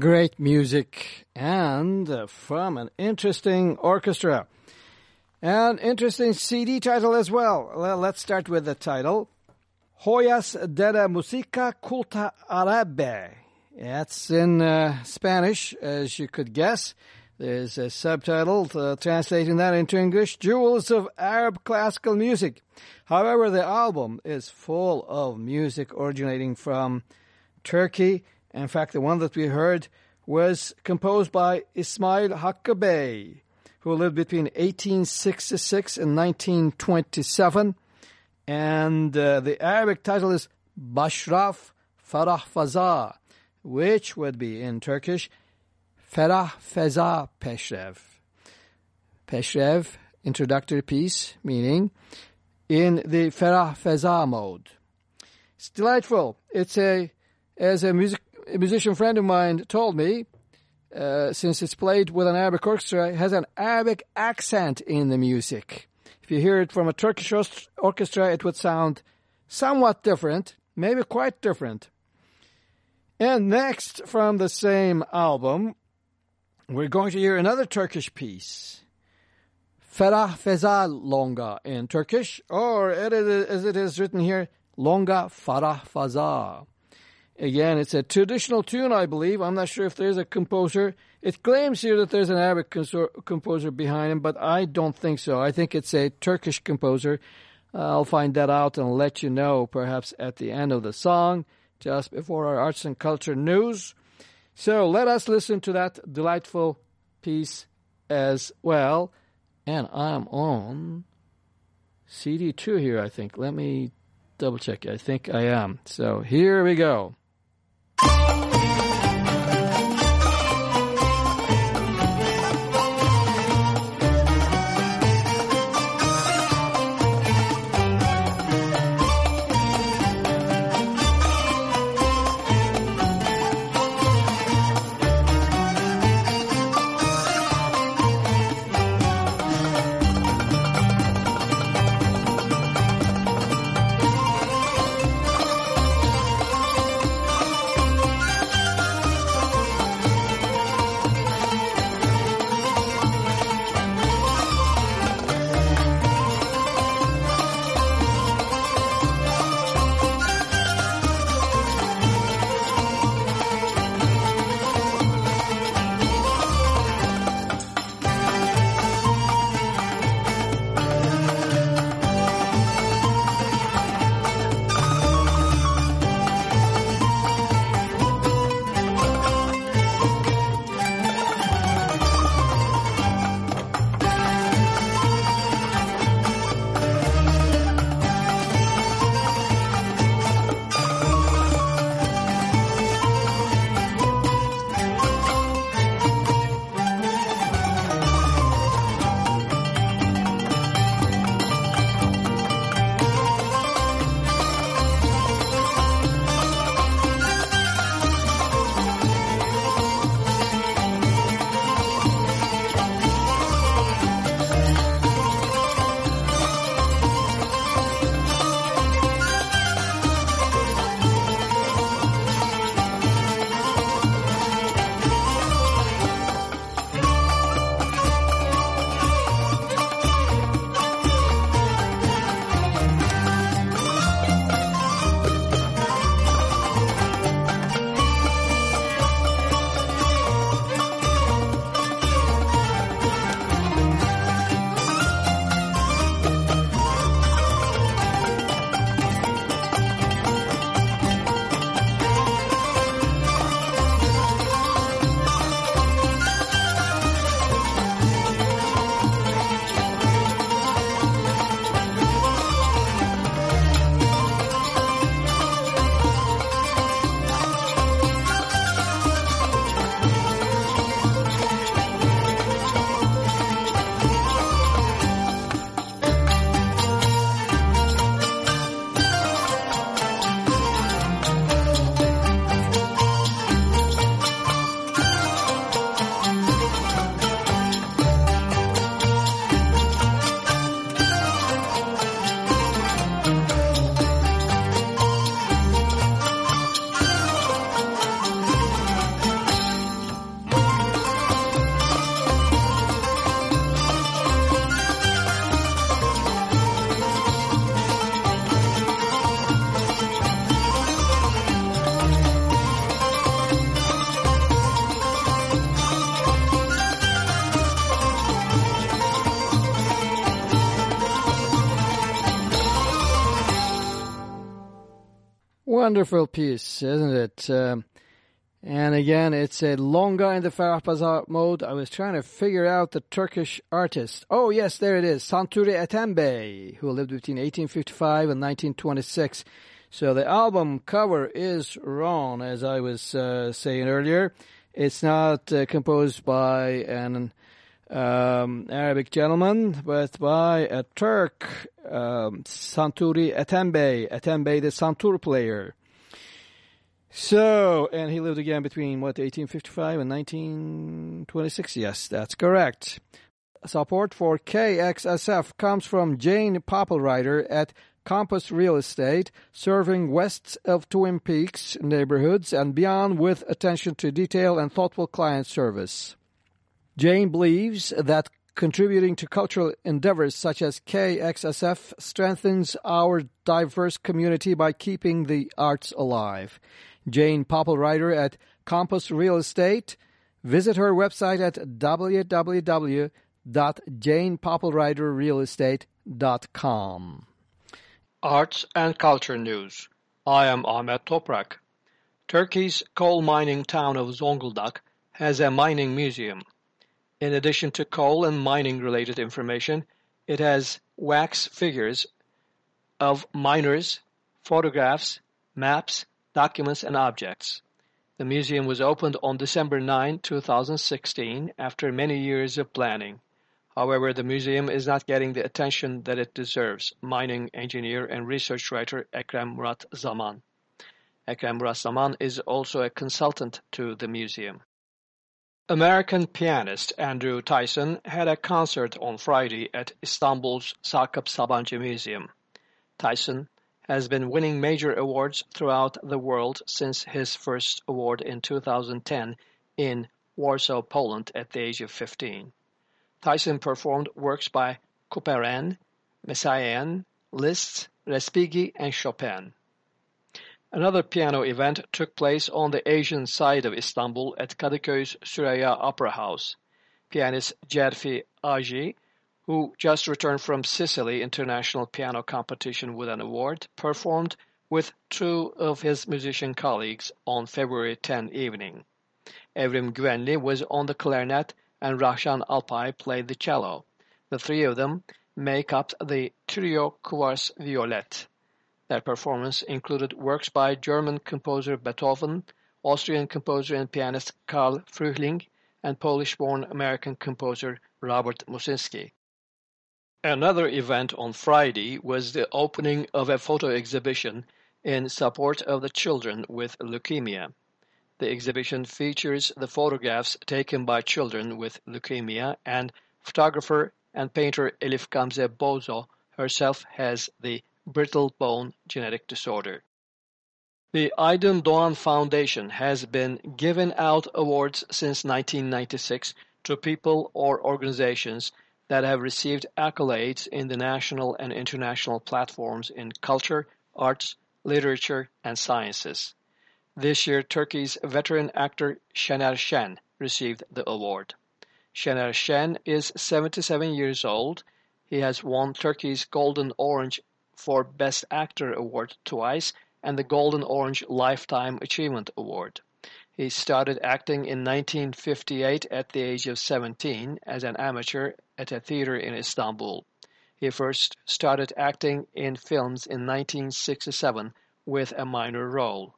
Great music and uh, from an interesting orchestra. An interesting CD title as well. let's start with the title. Joyas de la Música Culta Árabe. That's in uh, Spanish, as you could guess. There's a subtitle uh, translating that into English, Jewels of Arab Classical Music. However, the album is full of music originating from Turkey. In fact, the one that we heard was composed by Ismail Hakkı who lived between 1866 and 1927. And uh, the Arabic title is Bashraf Farah Faza, which would be in Turkish Ferah Feza Peshrev. Peshrev, introductory piece, meaning in the Ferah Feza mode. It's delightful. It's a, as a, music, a musician friend of mine told me, uh, since it's played with an Arabic orchestra, it has an Arabic accent in the music. If you hear it from a Turkish orchestra, it would sound somewhat different, maybe quite different. And next, from the same album, we're going to hear another Turkish piece. Ferah Feza Longa in Turkish, or as it is written here, Longa Farah Faza. Again, it's a traditional tune, I believe. I'm not sure if there's a composer. It claims here that there's an Arabic composer behind him, but I don't think so. I think it's a Turkish composer. Uh, I'll find that out and let you know perhaps at the end of the song, just before our arts and culture news. So let us listen to that delightful piece as well. And I'm on CD2 here, I think. Let me double check. I think I am. So here we go. Wonderful piece, isn't it? Um, and again, it's a longa in the Ferah Feza mode. I was trying to figure out the Turkish artist. Oh, yes, there it is. Santuri Ethem Bey, who lived between 1855 and 1926. So the album cover is wrong, as I was uh, saying earlier. It's not uh, composed by an um, Arabic gentleman, but by a Turk, um, Santuri Ethem Bey, Etembe the Santur player. So, and he lived again between, what, 1855 and 1926? Yes, that's correct. Support for KXSF comes from Jane Poppelrider at Compass Real Estate, serving west of Twin Peaks neighborhoods and beyond with attention to detail and thoughtful client service. Jane believes that contributing to cultural endeavors such as KXSF strengthens our diverse community by keeping the arts alive. Jane Poppelrider at Compass Real Estate. Visit her website at www.janepoppelriderrealestate.com. Arts and Culture News. I am Ahmet Toprak. Turkey's coal mining town of Zonguldak has a mining museum. In addition to coal and mining related information, it has wax figures of miners, photographs, maps, documents, and objects. The museum was opened on December 9, 2016, after many years of planning. However, the museum is not getting the attention that it deserves, mining engineer and research writer Ekrem Murat Zaman. Ekrem Murat Zaman is also a consultant to the museum. American pianist Andrew Tyson had a concert on Friday at Istanbul's Sakıp Sabancı Museum. Tyson has been winning major awards throughout the world since his first award in 2010 in Warsaw, Poland at the age of 15. Tyson performed works by Couperin, Messiaen, Liszt, Respighi, and Chopin. Another piano event took place on the Asian side of Istanbul at Kadıköy's Süreyya Opera House. Pianist Cerfi Aji, who just returned from Sicily International Piano Competition with an award, performed with two of his musician colleagues on February 10 evening. Evrim Güvenli was on the clarinet and Rahşan Alpay played the cello. The three of them make up the Trio Quartz Violet. Their performance included works by German composer Beethoven, Austrian composer and pianist Karl Frühling, and Polish-born American composer Robert Muczynski. Another event on Friday was the opening of a photo exhibition in support of the children with leukemia. The exhibition features the photographs taken by children with leukemia and photographer and painter Elif Gamze Bozo herself has the brittle bone genetic disorder. The Aydın Doğan Foundation has been giving out awards since 1996 to people or organizations that have received accolades in the national and international platforms in culture, arts, literature, and sciences. This year, Turkey's veteran actor Şener Şen received the award. Şener Şen is 77 years old. He has won Turkey's Golden Orange for Best Actor award twice and the Golden Orange Lifetime Achievement Award. He started acting in 1958 at the age of 17 as an amateur at a theater in Istanbul. He first started acting in films in 1967 with a minor role.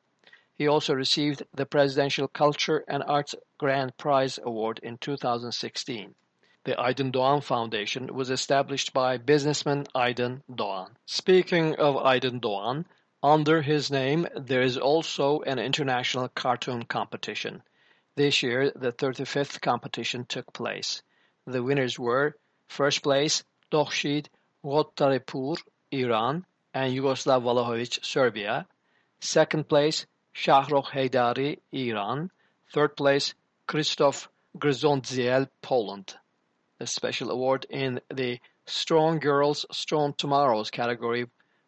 He also received the Presidential Culture and Arts Grand Prize Award in 2016. The Aydın Doğan Foundation was established by businessman Aydın Doğan. Speaking of Aydın Doğan, under his name there is also an international cartoon competition. This year, the 35th competition took place. The winners were first place Dokhshid Gottarepur, Iran, and Yugoslav Valahovic, Serbia. Second place Shahrokh Heydari, Iran. Third place, Krzysztof Gryzondziel, Poland. The special award in the Strong Girls, Strong Tomorrows category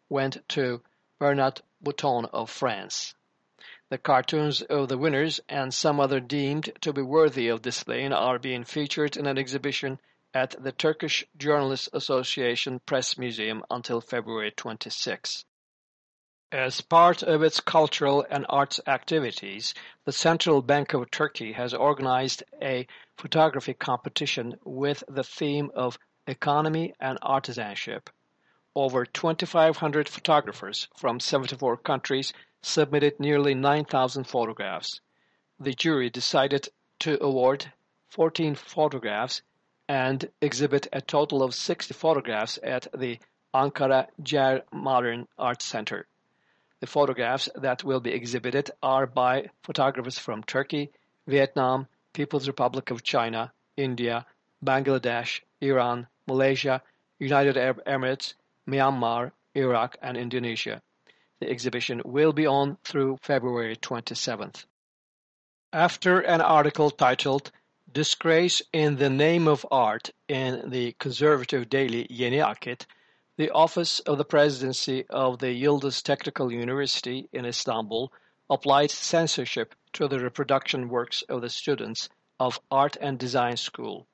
went to Bernard Bouton of France. The cartoons of the winners and some other deemed to be worthy of display are being featured in an exhibition at the Turkish Journalists Association Press Museum until February 26. As part of its cultural and arts activities, the Central Bank of Turkey has organized a photography competition with the theme of economy and artisanship. Over 2,500 photographers from 74 countries submitted nearly 9,000 photographs. The jury decided to award 14 photographs and exhibit a total of 60 photographs at the Ankara Cer Modern Art Center. The photographs that will be exhibited are by photographers from Turkey, Vietnam, People's Republic of China, India, Bangladesh, Iran, Malaysia, United Arab Emirates, Myanmar, Iraq, and Indonesia. The exhibition will be on through February 27th. After an article titled Disgrace in the Name of Art in the conservative daily Yeni Akit, the Office of the Presidency of the Yildiz Technical University in Istanbul applied censorship to the reproduction works of the students of Art and Design School.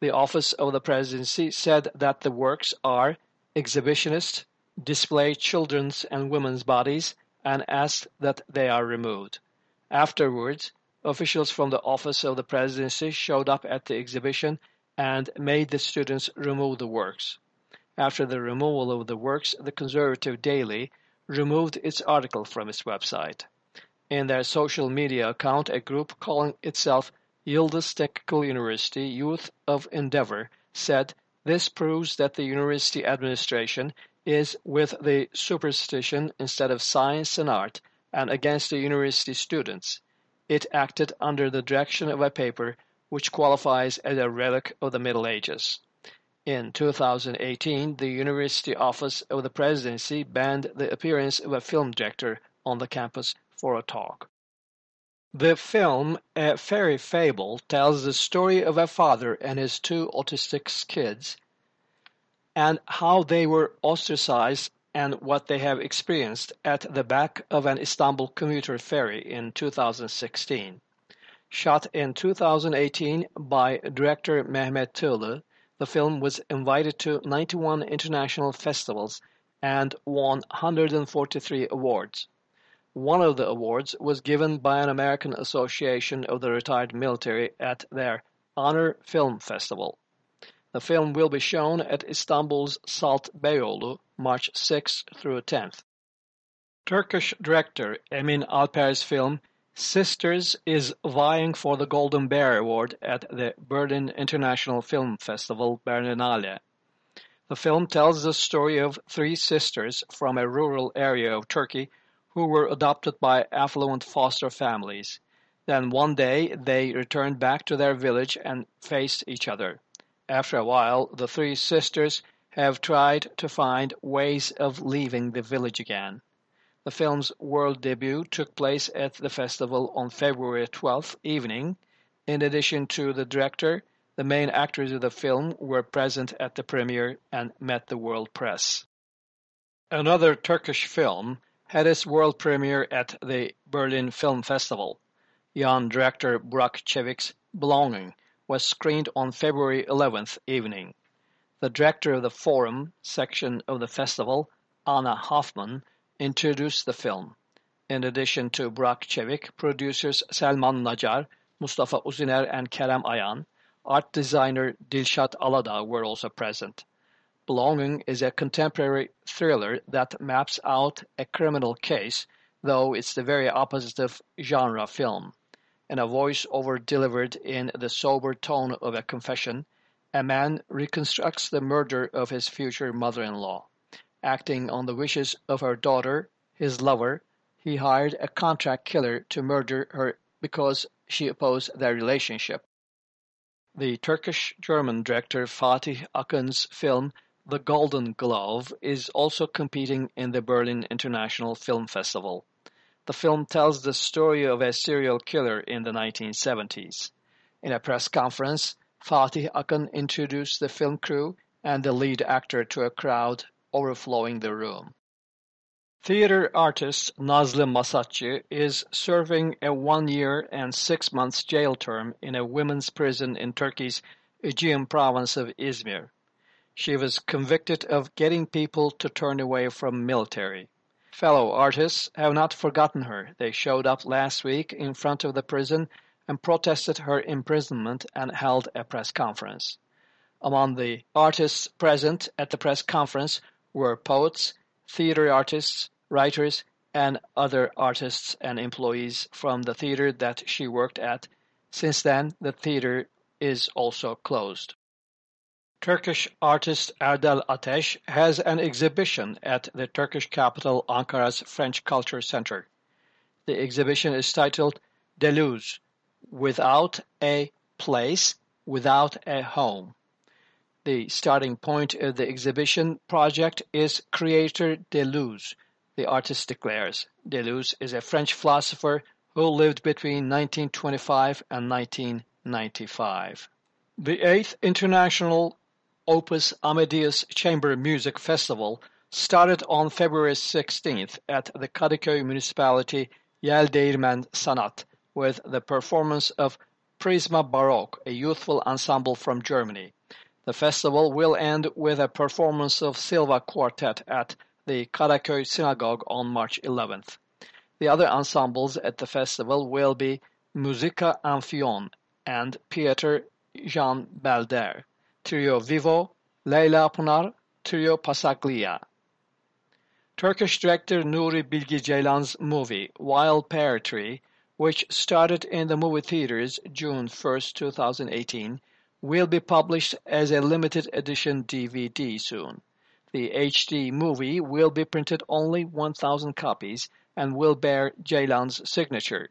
The Office of the Presidency said that the works are exhibitionist, display children's and women's bodies, and asked that they are removed. Afterwards, officials from the Office of the Presidency showed up at the exhibition and made the students remove the works. After the removal of the works, the conservative daily removed its article from its website. In their social media account, a group calling itself Yildiz Technical University Youth of Endeavor said this proves that the university administration is with the superstition instead of science and art and against the university students. It acted under the direction of a paper which qualifies as a relic of the Middle Ages. In 2018, the University Office of the Presidency banned the appearance of a film director on the campus for a talk. The film A Fairy Fable tells the story of a father and his two autistic kids and how they were ostracized and what they have experienced at the back of an Istanbul commuter ferry in 2016. Shot in 2018 by director Mehmet Tığlı, the film was invited to 91 international festivals and won 143 awards. One of the awards was given by an American Association of the Retired Military at their Honor Film Festival. The film will be shown at Istanbul's Salt Beyoğlu March 6 through 10th. Turkish director Emin Alper's film Sisters is vying for the Golden Bear Award at the Berlin International Film Festival Berlinale. The film tells the story of three sisters from a rural area of Turkey who were adopted by affluent foster families. Then one day they returned back to their village and faced each other. After a while, the three sisters have tried to find ways of leaving the village again. The film's world debut took place at the festival on February 12th evening. In addition to the director, the main actors of the film were present at the premiere and met the world press. Another Turkish film had its world premiere at the Berlin Film Festival. Young director Burak Çevik's Belonging was screened on February 11th evening. The director of the Forum section of the festival, Anna Hoffman, introduced the film. In addition to Burak Çevik, producers Selman Nacar, Mustafa Uziner and Kerem Ayan, art designer Dilşat Alada were also present. Belonging is a contemporary thriller that maps out a criminal case, though it's the very opposite of genre film. In a voice-over delivered in the sober tone of a confession, a man reconstructs the murder of his future mother-in-law. Acting on the wishes of her daughter, his lover, he hired a contract killer to murder her because she opposed their relationship. The Turkish-German director Fatih Akın's film The Golden Glove is also competing in the Berlin International Film Festival. The film tells the story of a serial killer in the 1970s. In a press conference, Fatih Akın introduced the film crew and the lead actor to a crowd overflowing the room. Theater artist Nazlı Masatçı is serving a one-year and six months jail term in a women's prison in Turkey's Aegean province of Izmir. She was convicted of getting people to turn away from military. Fellow artists have not forgotten her. They showed up last week in front of the prison and protested her imprisonment and held a press conference. Among the artists present at the press conference were poets, theater artists, writers, and other artists and employees from the theater that she worked at. Since then, the theater is also closed. Turkish artist Erdal Ateş has an exhibition at the Turkish capital Ankara's French Culture Center. The exhibition is titled Deluxe, Without a Place, Without a Home. The starting point of the exhibition project is Creator Deleuze, the artist declares. Deleuze is a French philosopher who lived between 1925 and 1995. The eighth International Opus Amadeus Chamber Music Festival started on February 16th at the Kadıköy Municipality Yeldeirmen Sanat with the performance of Prisma Baroque, a youthful ensemble from Germany. The festival will end with a performance of Silva Quartet at the Karaköy Synagogue on March 11th. The other ensembles at the festival will be Musica Amphion and Pieter Jean Belder, Trio Vivo, Leyla Pınar, Trio Passaglia. Turkish director Nuri Bilge Ceylan's movie Wild Pear Tree, which started in the movie theaters June 1, 2018, will be published as a limited edition DVD soon. The HD movie will be printed only 1,000 copies and will bear Ceylan's signature.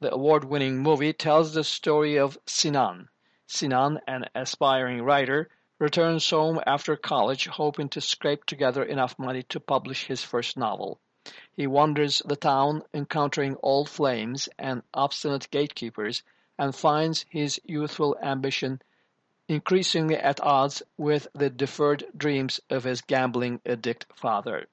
The award-winning movie tells the story of Sinan. Sinan, an aspiring writer, returns home after college hoping to scrape together enough money to publish his first novel. He wanders the town encountering old flames and obstinate gatekeepers and finds his youthful ambition increasingly at odds with the deferred dreams of his gambling addict father.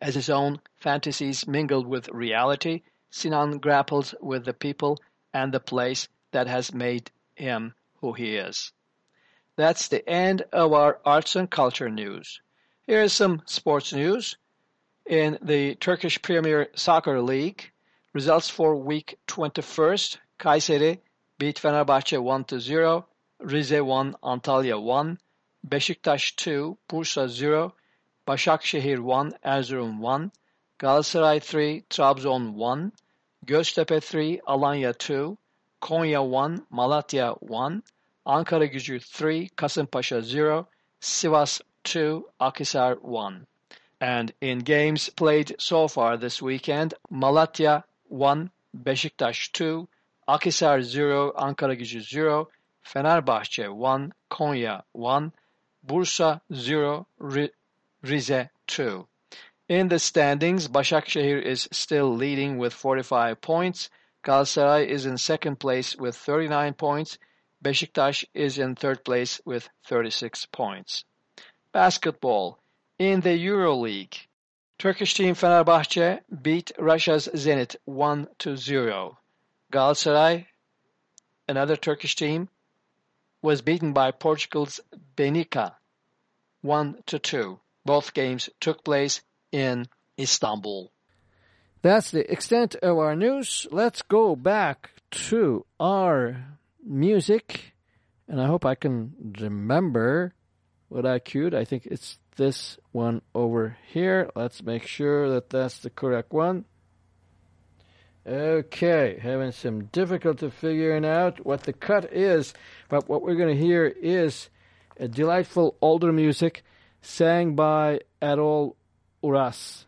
As his own fantasies mingle with reality, Sinan grapples with the people and the place that has made him who he is. That's the end of our arts and culture news. Here is some sports news. In the Turkish Premier Soccer League, results for week 21st, Kayseri beat Fenerbahçe 1-0, Rize 1, Antalya 1, Beşiktaş 2, Bursa 0, Başakşehir 1, Erzurum 1, Galatasaray 3, Trabzon 1, Göztepe 3, Alanya 2, Konya 1, Malatya 1, Ankara Gücü 3, Kasımpaşa 0, Sivas 2, Akhisar 1. And in games played so far this weekend, Malatya 1, Beşiktaş 2, Akhisar 0, Ankara Gücü 0, Fenerbahçe 1, Konya 1, Bursa 0, Rize 2. In the standings, Başakşehir is still leading with 45 points. Galatasaray is in second place with 39 points. Beşiktaş is in third place with 36 points. Basketball. In the EuroLeague, Turkish team Fenerbahçe beat Russia's Zenit 1-0. Galatasaray, another Turkish team, was beaten by Portugal's Benfica 1-2. Both games took place in Istanbul. That's the extent of our news. Let's go back to our music. And I hope I can remember what I queued. I think it's this one over here. Let's make sure that that's the correct one. Okay, having some difficulty figuring out what the cut is, but what we're going to hear is a delightful older music sang by Erol Uras.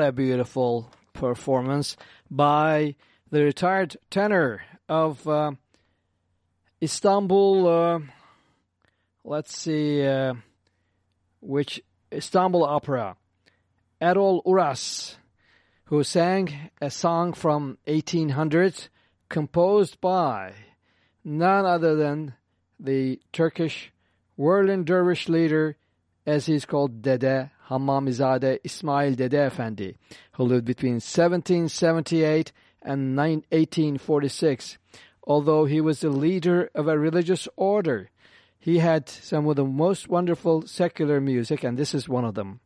A beautiful performance by the retired tenor of uh, Istanbul. Uh, let's see, uh, which Istanbul Opera, Erol Uras, who sang a song from 1800 composed by none other than the Turkish whirling dervish leader, as he's called Dede Hammamizade Ismail Dede Efendi, who lived between 1778 and 1846. Although he was the leader of a religious order, he had some of the most wonderful secular music, and this is one of them.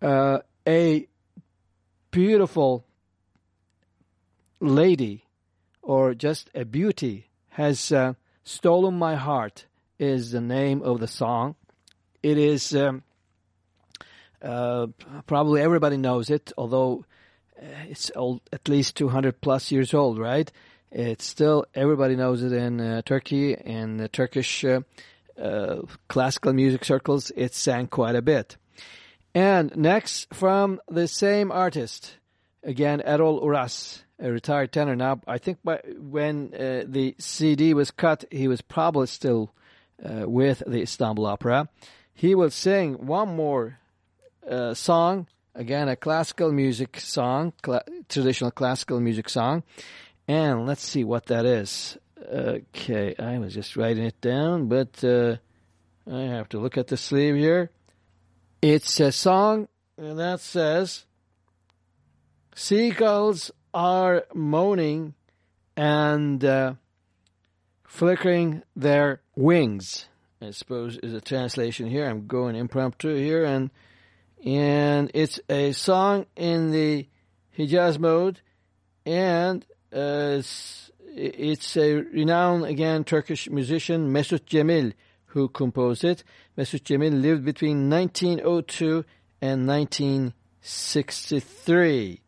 Uh, a beautiful lady, or just a beauty, has uh, stolen my heart. Is the name of the song. It is um, uh, probably everybody knows it, although uh, it's old, at least 200 plus years old, right? It's still everybody knows it in uh, Turkey in the Turkish uh, uh, classical music circles. It's sang quite a bit. And next from the same artist, again Erol Uras, a retired tenor. Now I think by, when the CD was cut, he was probably still with the Istanbul Opera. He will sing one more uh, song, again a classical music song, cla- traditional classical music song, and let's see what that is. Okay, I was just writing it down, but uh, I have to look at the sleeve here. It's a song that says, Seagulls are moaning and uh, flickering their wings. I suppose is a translation here. I'm going impromptu here, and and it's a song in the Hijaz mode, and uh, it's, a renowned again Turkish musician Mesut Cemil who composed it. Mesut Cemil lived between 1902 and 1963.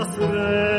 Nazareth.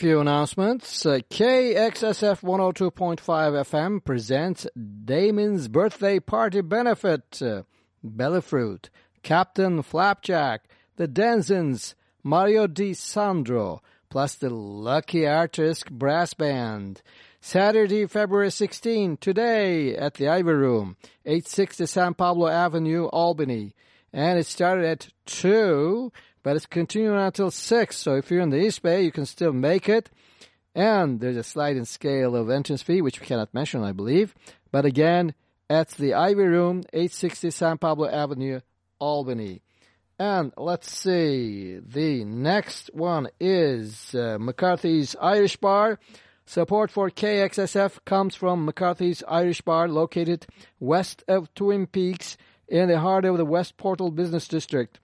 Few announcements. Uh, KXSF 102.5 FM presents Damon's Birthday Party Benefit. Uh, Bellafruit, Captain Flapjack, the Denzins, Mario Di Sandro, plus the Lucky Artist Brass Band. Saturday, February 16, today at the Ivy Room, 860 San Pablo Avenue, Albany. And it started at 2, but it's continuing until 6. So if you're in the East Bay, you can still make it. And there's a sliding scale of entrance fee, which we cannot mention, I believe. But again, at the Ivy Room, 860 San Pablo Avenue, Albany. And let's see, the next one is uh, McCarthy's Irish Bar. Support for KXSF comes from McCarthy's Irish Bar, located west of Twin Peaks in the heart of the West Portal Business District.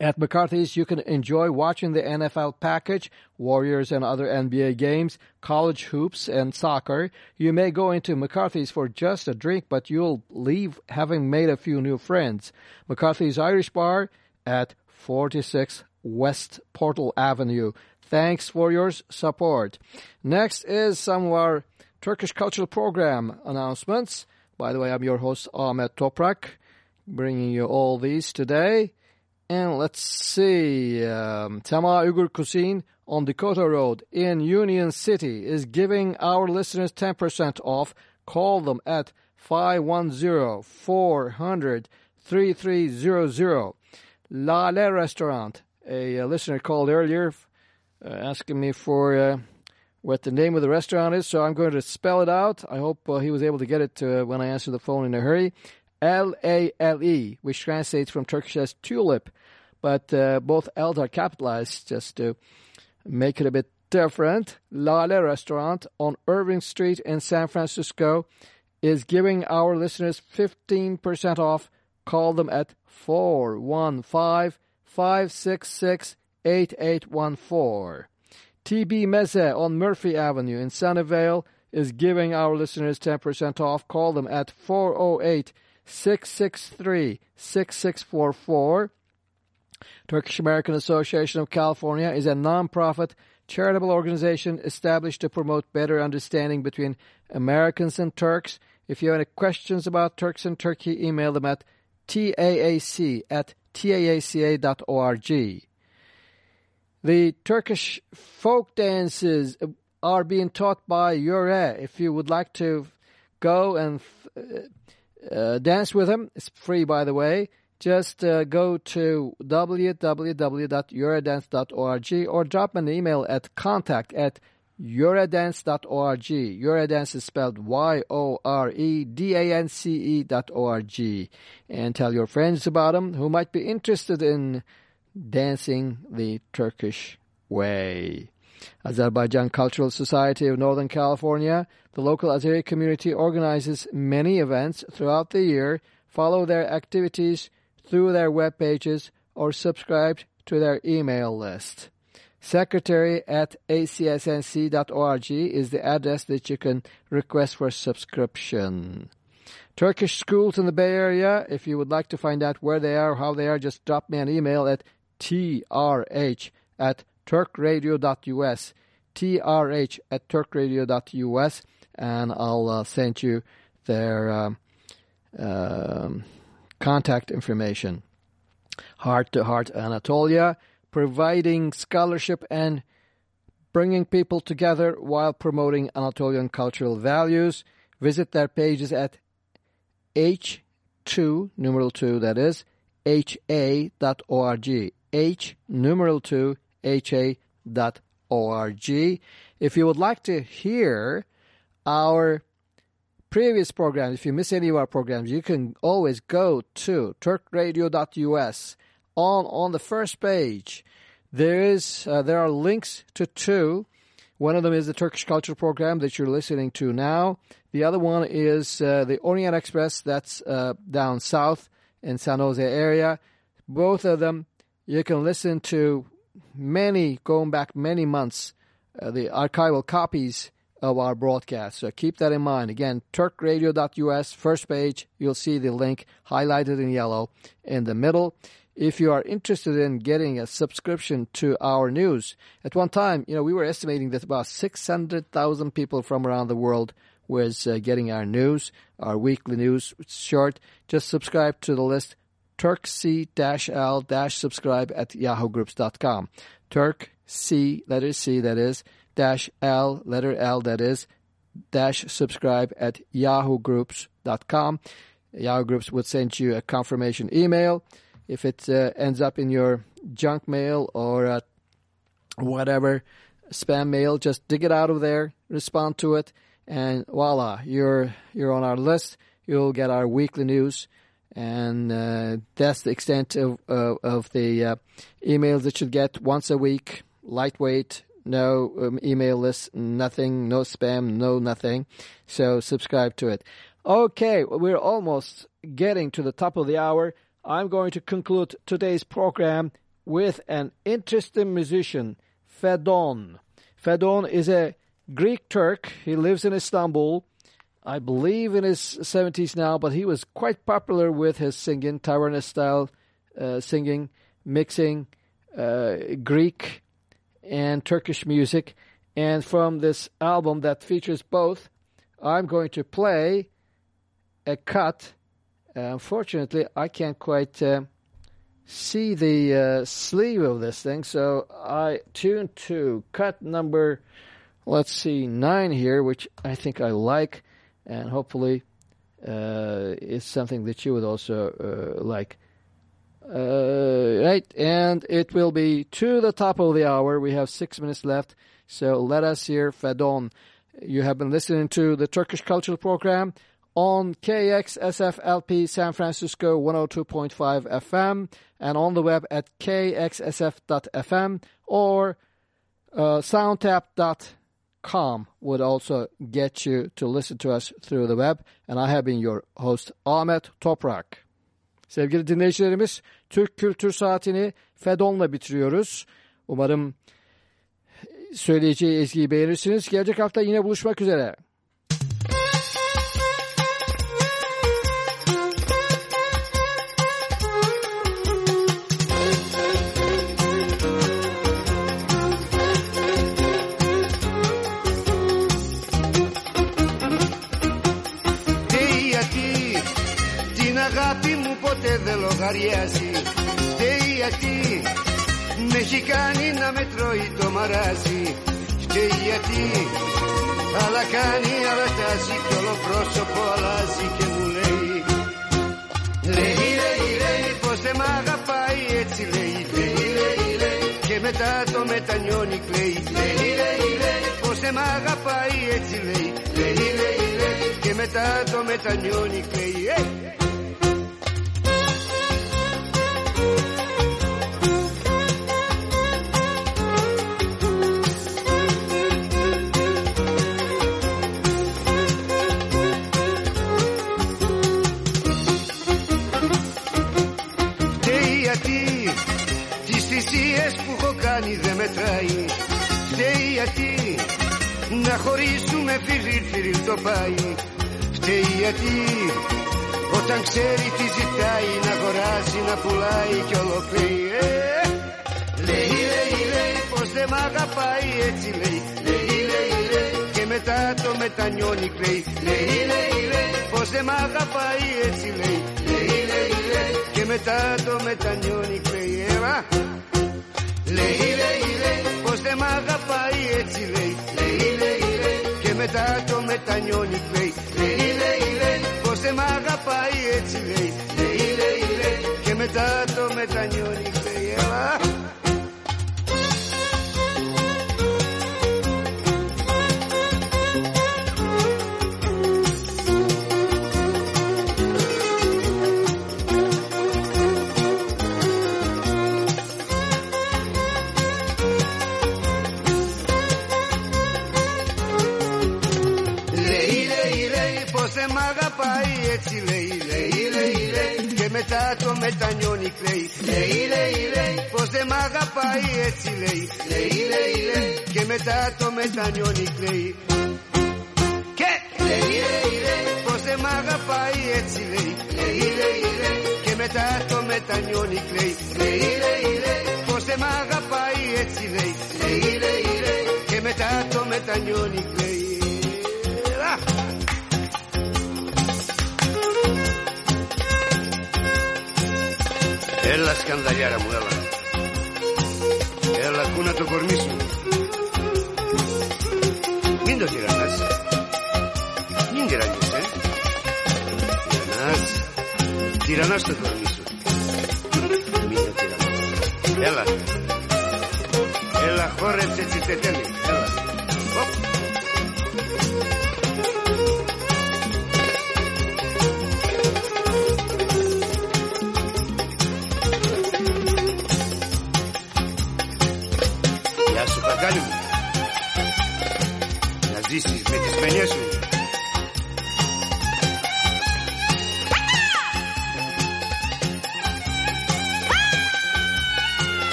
At McCarthy's, you can enjoy watching the NFL package, Warriors and other NBA games, college hoops, and soccer. You may go into McCarthy's for just a drink, but you'll leave having made a few new friends. McCarthy's Irish Bar at 46 West Portal Avenue. Thanks for your support. Next is some of our Turkish Cultural Program announcements. By the way, I'm your host, Ahmet Toprak, bringing you all these today. And let's see, um, Tema Uyghur Cuisine on Dakota Road in Union City is giving our listeners 10% off. Call them at 510-400-3300. Lale Restaurant. A, uh listener called earlier uh, asking me for uh, what the name of the restaurant is, so I'm going to spell it out. I hope uh, he was able to get it uh, when I answered the phone in a hurry. L-A-L-E, which translates from Turkish as tulip, but uh, both L's are capitalized just to make it a bit different. Lale Restaurant on Irving Street in San Francisco is giving our listeners 15% off. Call them at 415-566-8814. TB Meze on Murphy Avenue in Sunnyvale is giving our listeners 10% off. Call them at 408 663 6644. Turkish American Association of California is a nonprofit charitable organization established to promote better understanding between Americans and Turks. If you have any questions about Turks and Turkey, email them at taac at taaca.org. The Turkish folk dances are being taught by Yore. If you would like to go and uh, uh, dance with them, it's free by the way, just uh, go to www.yoredance.org or drop an email at contact at yoredance.org. Yoredance is spelled Y-O-R-E-D-A-N-C-E dot O-R-G. And tell your friends about them who might be interested in dancing the Turkish way. Azerbaijan Cultural Society of Northern California, the local Azeri community organizes many events throughout the year. Follow their activities through their web pages or subscribe to their email list. Secretary at acsnc.org is the address that you can request for subscription. Turkish schools in the Bay Area, if you would like to find out where they are, how they are, just drop me an email at trh at turkradio.us, trh at turkradio.us, and I'll uh, send you their um, um, contact information. Heart to Heart Anatolia, providing scholarship and bringing people together while promoting Anatolian cultural values. Visit their pages at h2, numeral 2, that is, ha.org. h, numeral 2, ha.org. If you would like to hear our previous programs, if you miss any of our programs, you can always go to turkradio.us. On on the first page, there is uh, there are links to two. One of them is the Turkish Culture Program that you're listening to now. The other one is uh, the Orient Express that's uh, down south in San Jose area. Both of them you can listen to many going back many months. Uh, the archival copies of our broadcast. So keep that in mind. Again, turkradio.us, first page, you'll see the link highlighted in yellow in the middle. If you are interested in getting a subscription to our news, at one time, you know, we were estimating that about 600,000 people from around the world was uh, getting our news, our weekly news. Short. Just subscribe to the list, turkc-l-subscribe at yahoogroups.com. Turk C, letter C, that is, dash L, letter L, that is, dash subscribe at yahoogroups.com. Yahoo Groups would send you a confirmation email. If it uh, ends up in your junk mail or uh, whatever spam mail, just dig it out of there, respond to it, and voila, you're you're on our list. you'll get our weekly news. And uh, that's the extent of, uh, of the uh, emails that you get once a week. Lightweight, no um, email list, nothing, no spam, no nothing. So subscribe to it. Okay, we're almost getting to the top of the hour. I'm going to conclude today's program with an interesting musician, Fedon. Fedon is a Greek Turk. He lives in Istanbul. I believe in his 70s now, but he was quite popular with his singing, Tyrannus style uh, singing, mixing uh, Greek and Turkish music. And from this album that features both, I'm going to play a cut. Uh, unfortunately, I can't quite uh, see the uh, sleeve of this thing, so I tune to cut number, let's see, nine here, which I think I like, and hopefully uh, is something that you would also uh, like. Uh, right, and it will be to the top of the hour. We have six minutes left, so let us hear Fedon. You have been listening to the Turkish Cultural Program on KXSFLP San Francisco 102.5 FM and on the web at kxsf.fm or uh, soundtap.com would also get you to listen to us through the web. And I have been your host Ahmet Toprak. Sevgili dinleyicilerimiz, Türk Kültür Saatini Fedon'la bitiriyoruz. Umarım söyleyeceği ezgiyi beğenirsiniz. Gelecek hafta yine buluşmak üzere. Λογαριάζει Φταίει γιατί με έχει κάνει να με τρώει το μαράζι Φταίει γιατί άλλα κάνει άλλα τάζει κι όλο πρόσωπο αλλάζει και μου λέει. Λέει, λέει, λέει πως δεν μ' αγαπάει έτσι λέει. Λέει, λέει, λέει. Και μετά το μετανιώνει κλαίει. Λέει, λέει, λέει πως δεν μ' αγαπάει έτσι λέει. Λέει, λέει, λέει. Και μετά το μετανιώνει κλαίει. Ε! Κάνει δεν μετράει. Φταίει γιατί να χωρίσουμε φιρίλ φιρίλ το πάει. Φταίει γιατί όταν ξέρει τι ζητάει να αγοράζει να πουλάει κι όλο κλαίει ε! Λέει, λέει, λέει πως δεν μ' αγαπάει έτσι λέει. Λέει, λέει, λέει και μετά το μετανιώνει κλαίει. Λέει, λέει, λέει πως δεν μ' αγαπάει έτσι λέει. Λέει, λέει, λέει και μετά το μετανιώνει κλαίει. Έλα Λέει, λέει, λέει πως δεν μ' αγαπάει έτσι λέει. Λέει, λέει, λέει και μετά το μετανιώνει κλαίει Λέει, λέει, λέει πως δεν μ' αγαπάει έτσι λέει. Λέει, λέει, λέει και μετά το μετανιώνει κλαίει Έλα έτσι λέει Λέει, λέει, λέει και μετά το μετανιώνει κλαίει. Λέει, λέει, λέει πως δεν μ' αγαπάει έτσι λέει Λέει, λέει, λέει και μετά το μετανιώνει κλαίει. Και λέει, λέει, λέει πως δεν μ' αγαπάει έτσι λέει Λέει, λέει, λέει και μετά το μετανιώνει κλαίει. Λέει, λέει, λέει πως δεν μ' αγαπάει έτσι λέει Λέει, λέει, λέει και μετά το μετανιώνει κλαίει la scandaliera, muela. Era la cuna tu cormiso. Mindo tiranaz. Nindiranaz, eh? Tiranaz. Tiranaz tu cormiso. Mindo tiranaz. Ela. Ela, corre, se te teli. Ela.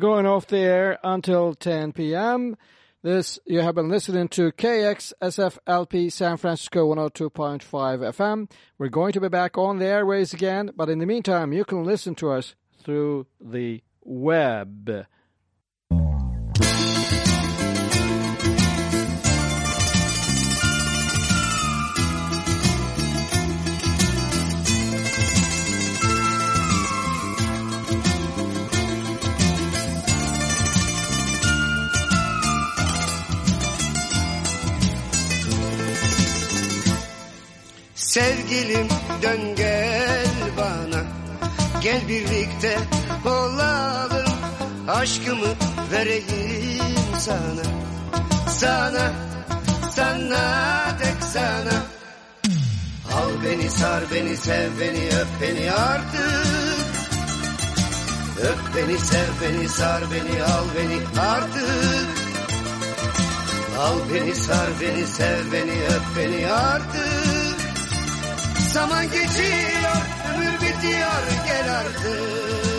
Going off the air until 10 p.m. This you have been listening to KXSFLP San Francisco 102.5 FM. We're going to be back on the airways again, but in the meantime, you can listen to us through the web. Sevgilim dön gel bana. Gel birlikte olalım. Aşkımı vereyim sana. Sana, sana tek sana. Al beni sar beni sev beni öp beni artık. Öp beni sev beni sar beni al beni artık. Al beni sar beni sev beni öp beni artık Zaman geçiyor, ömür bitiyor, gel artık.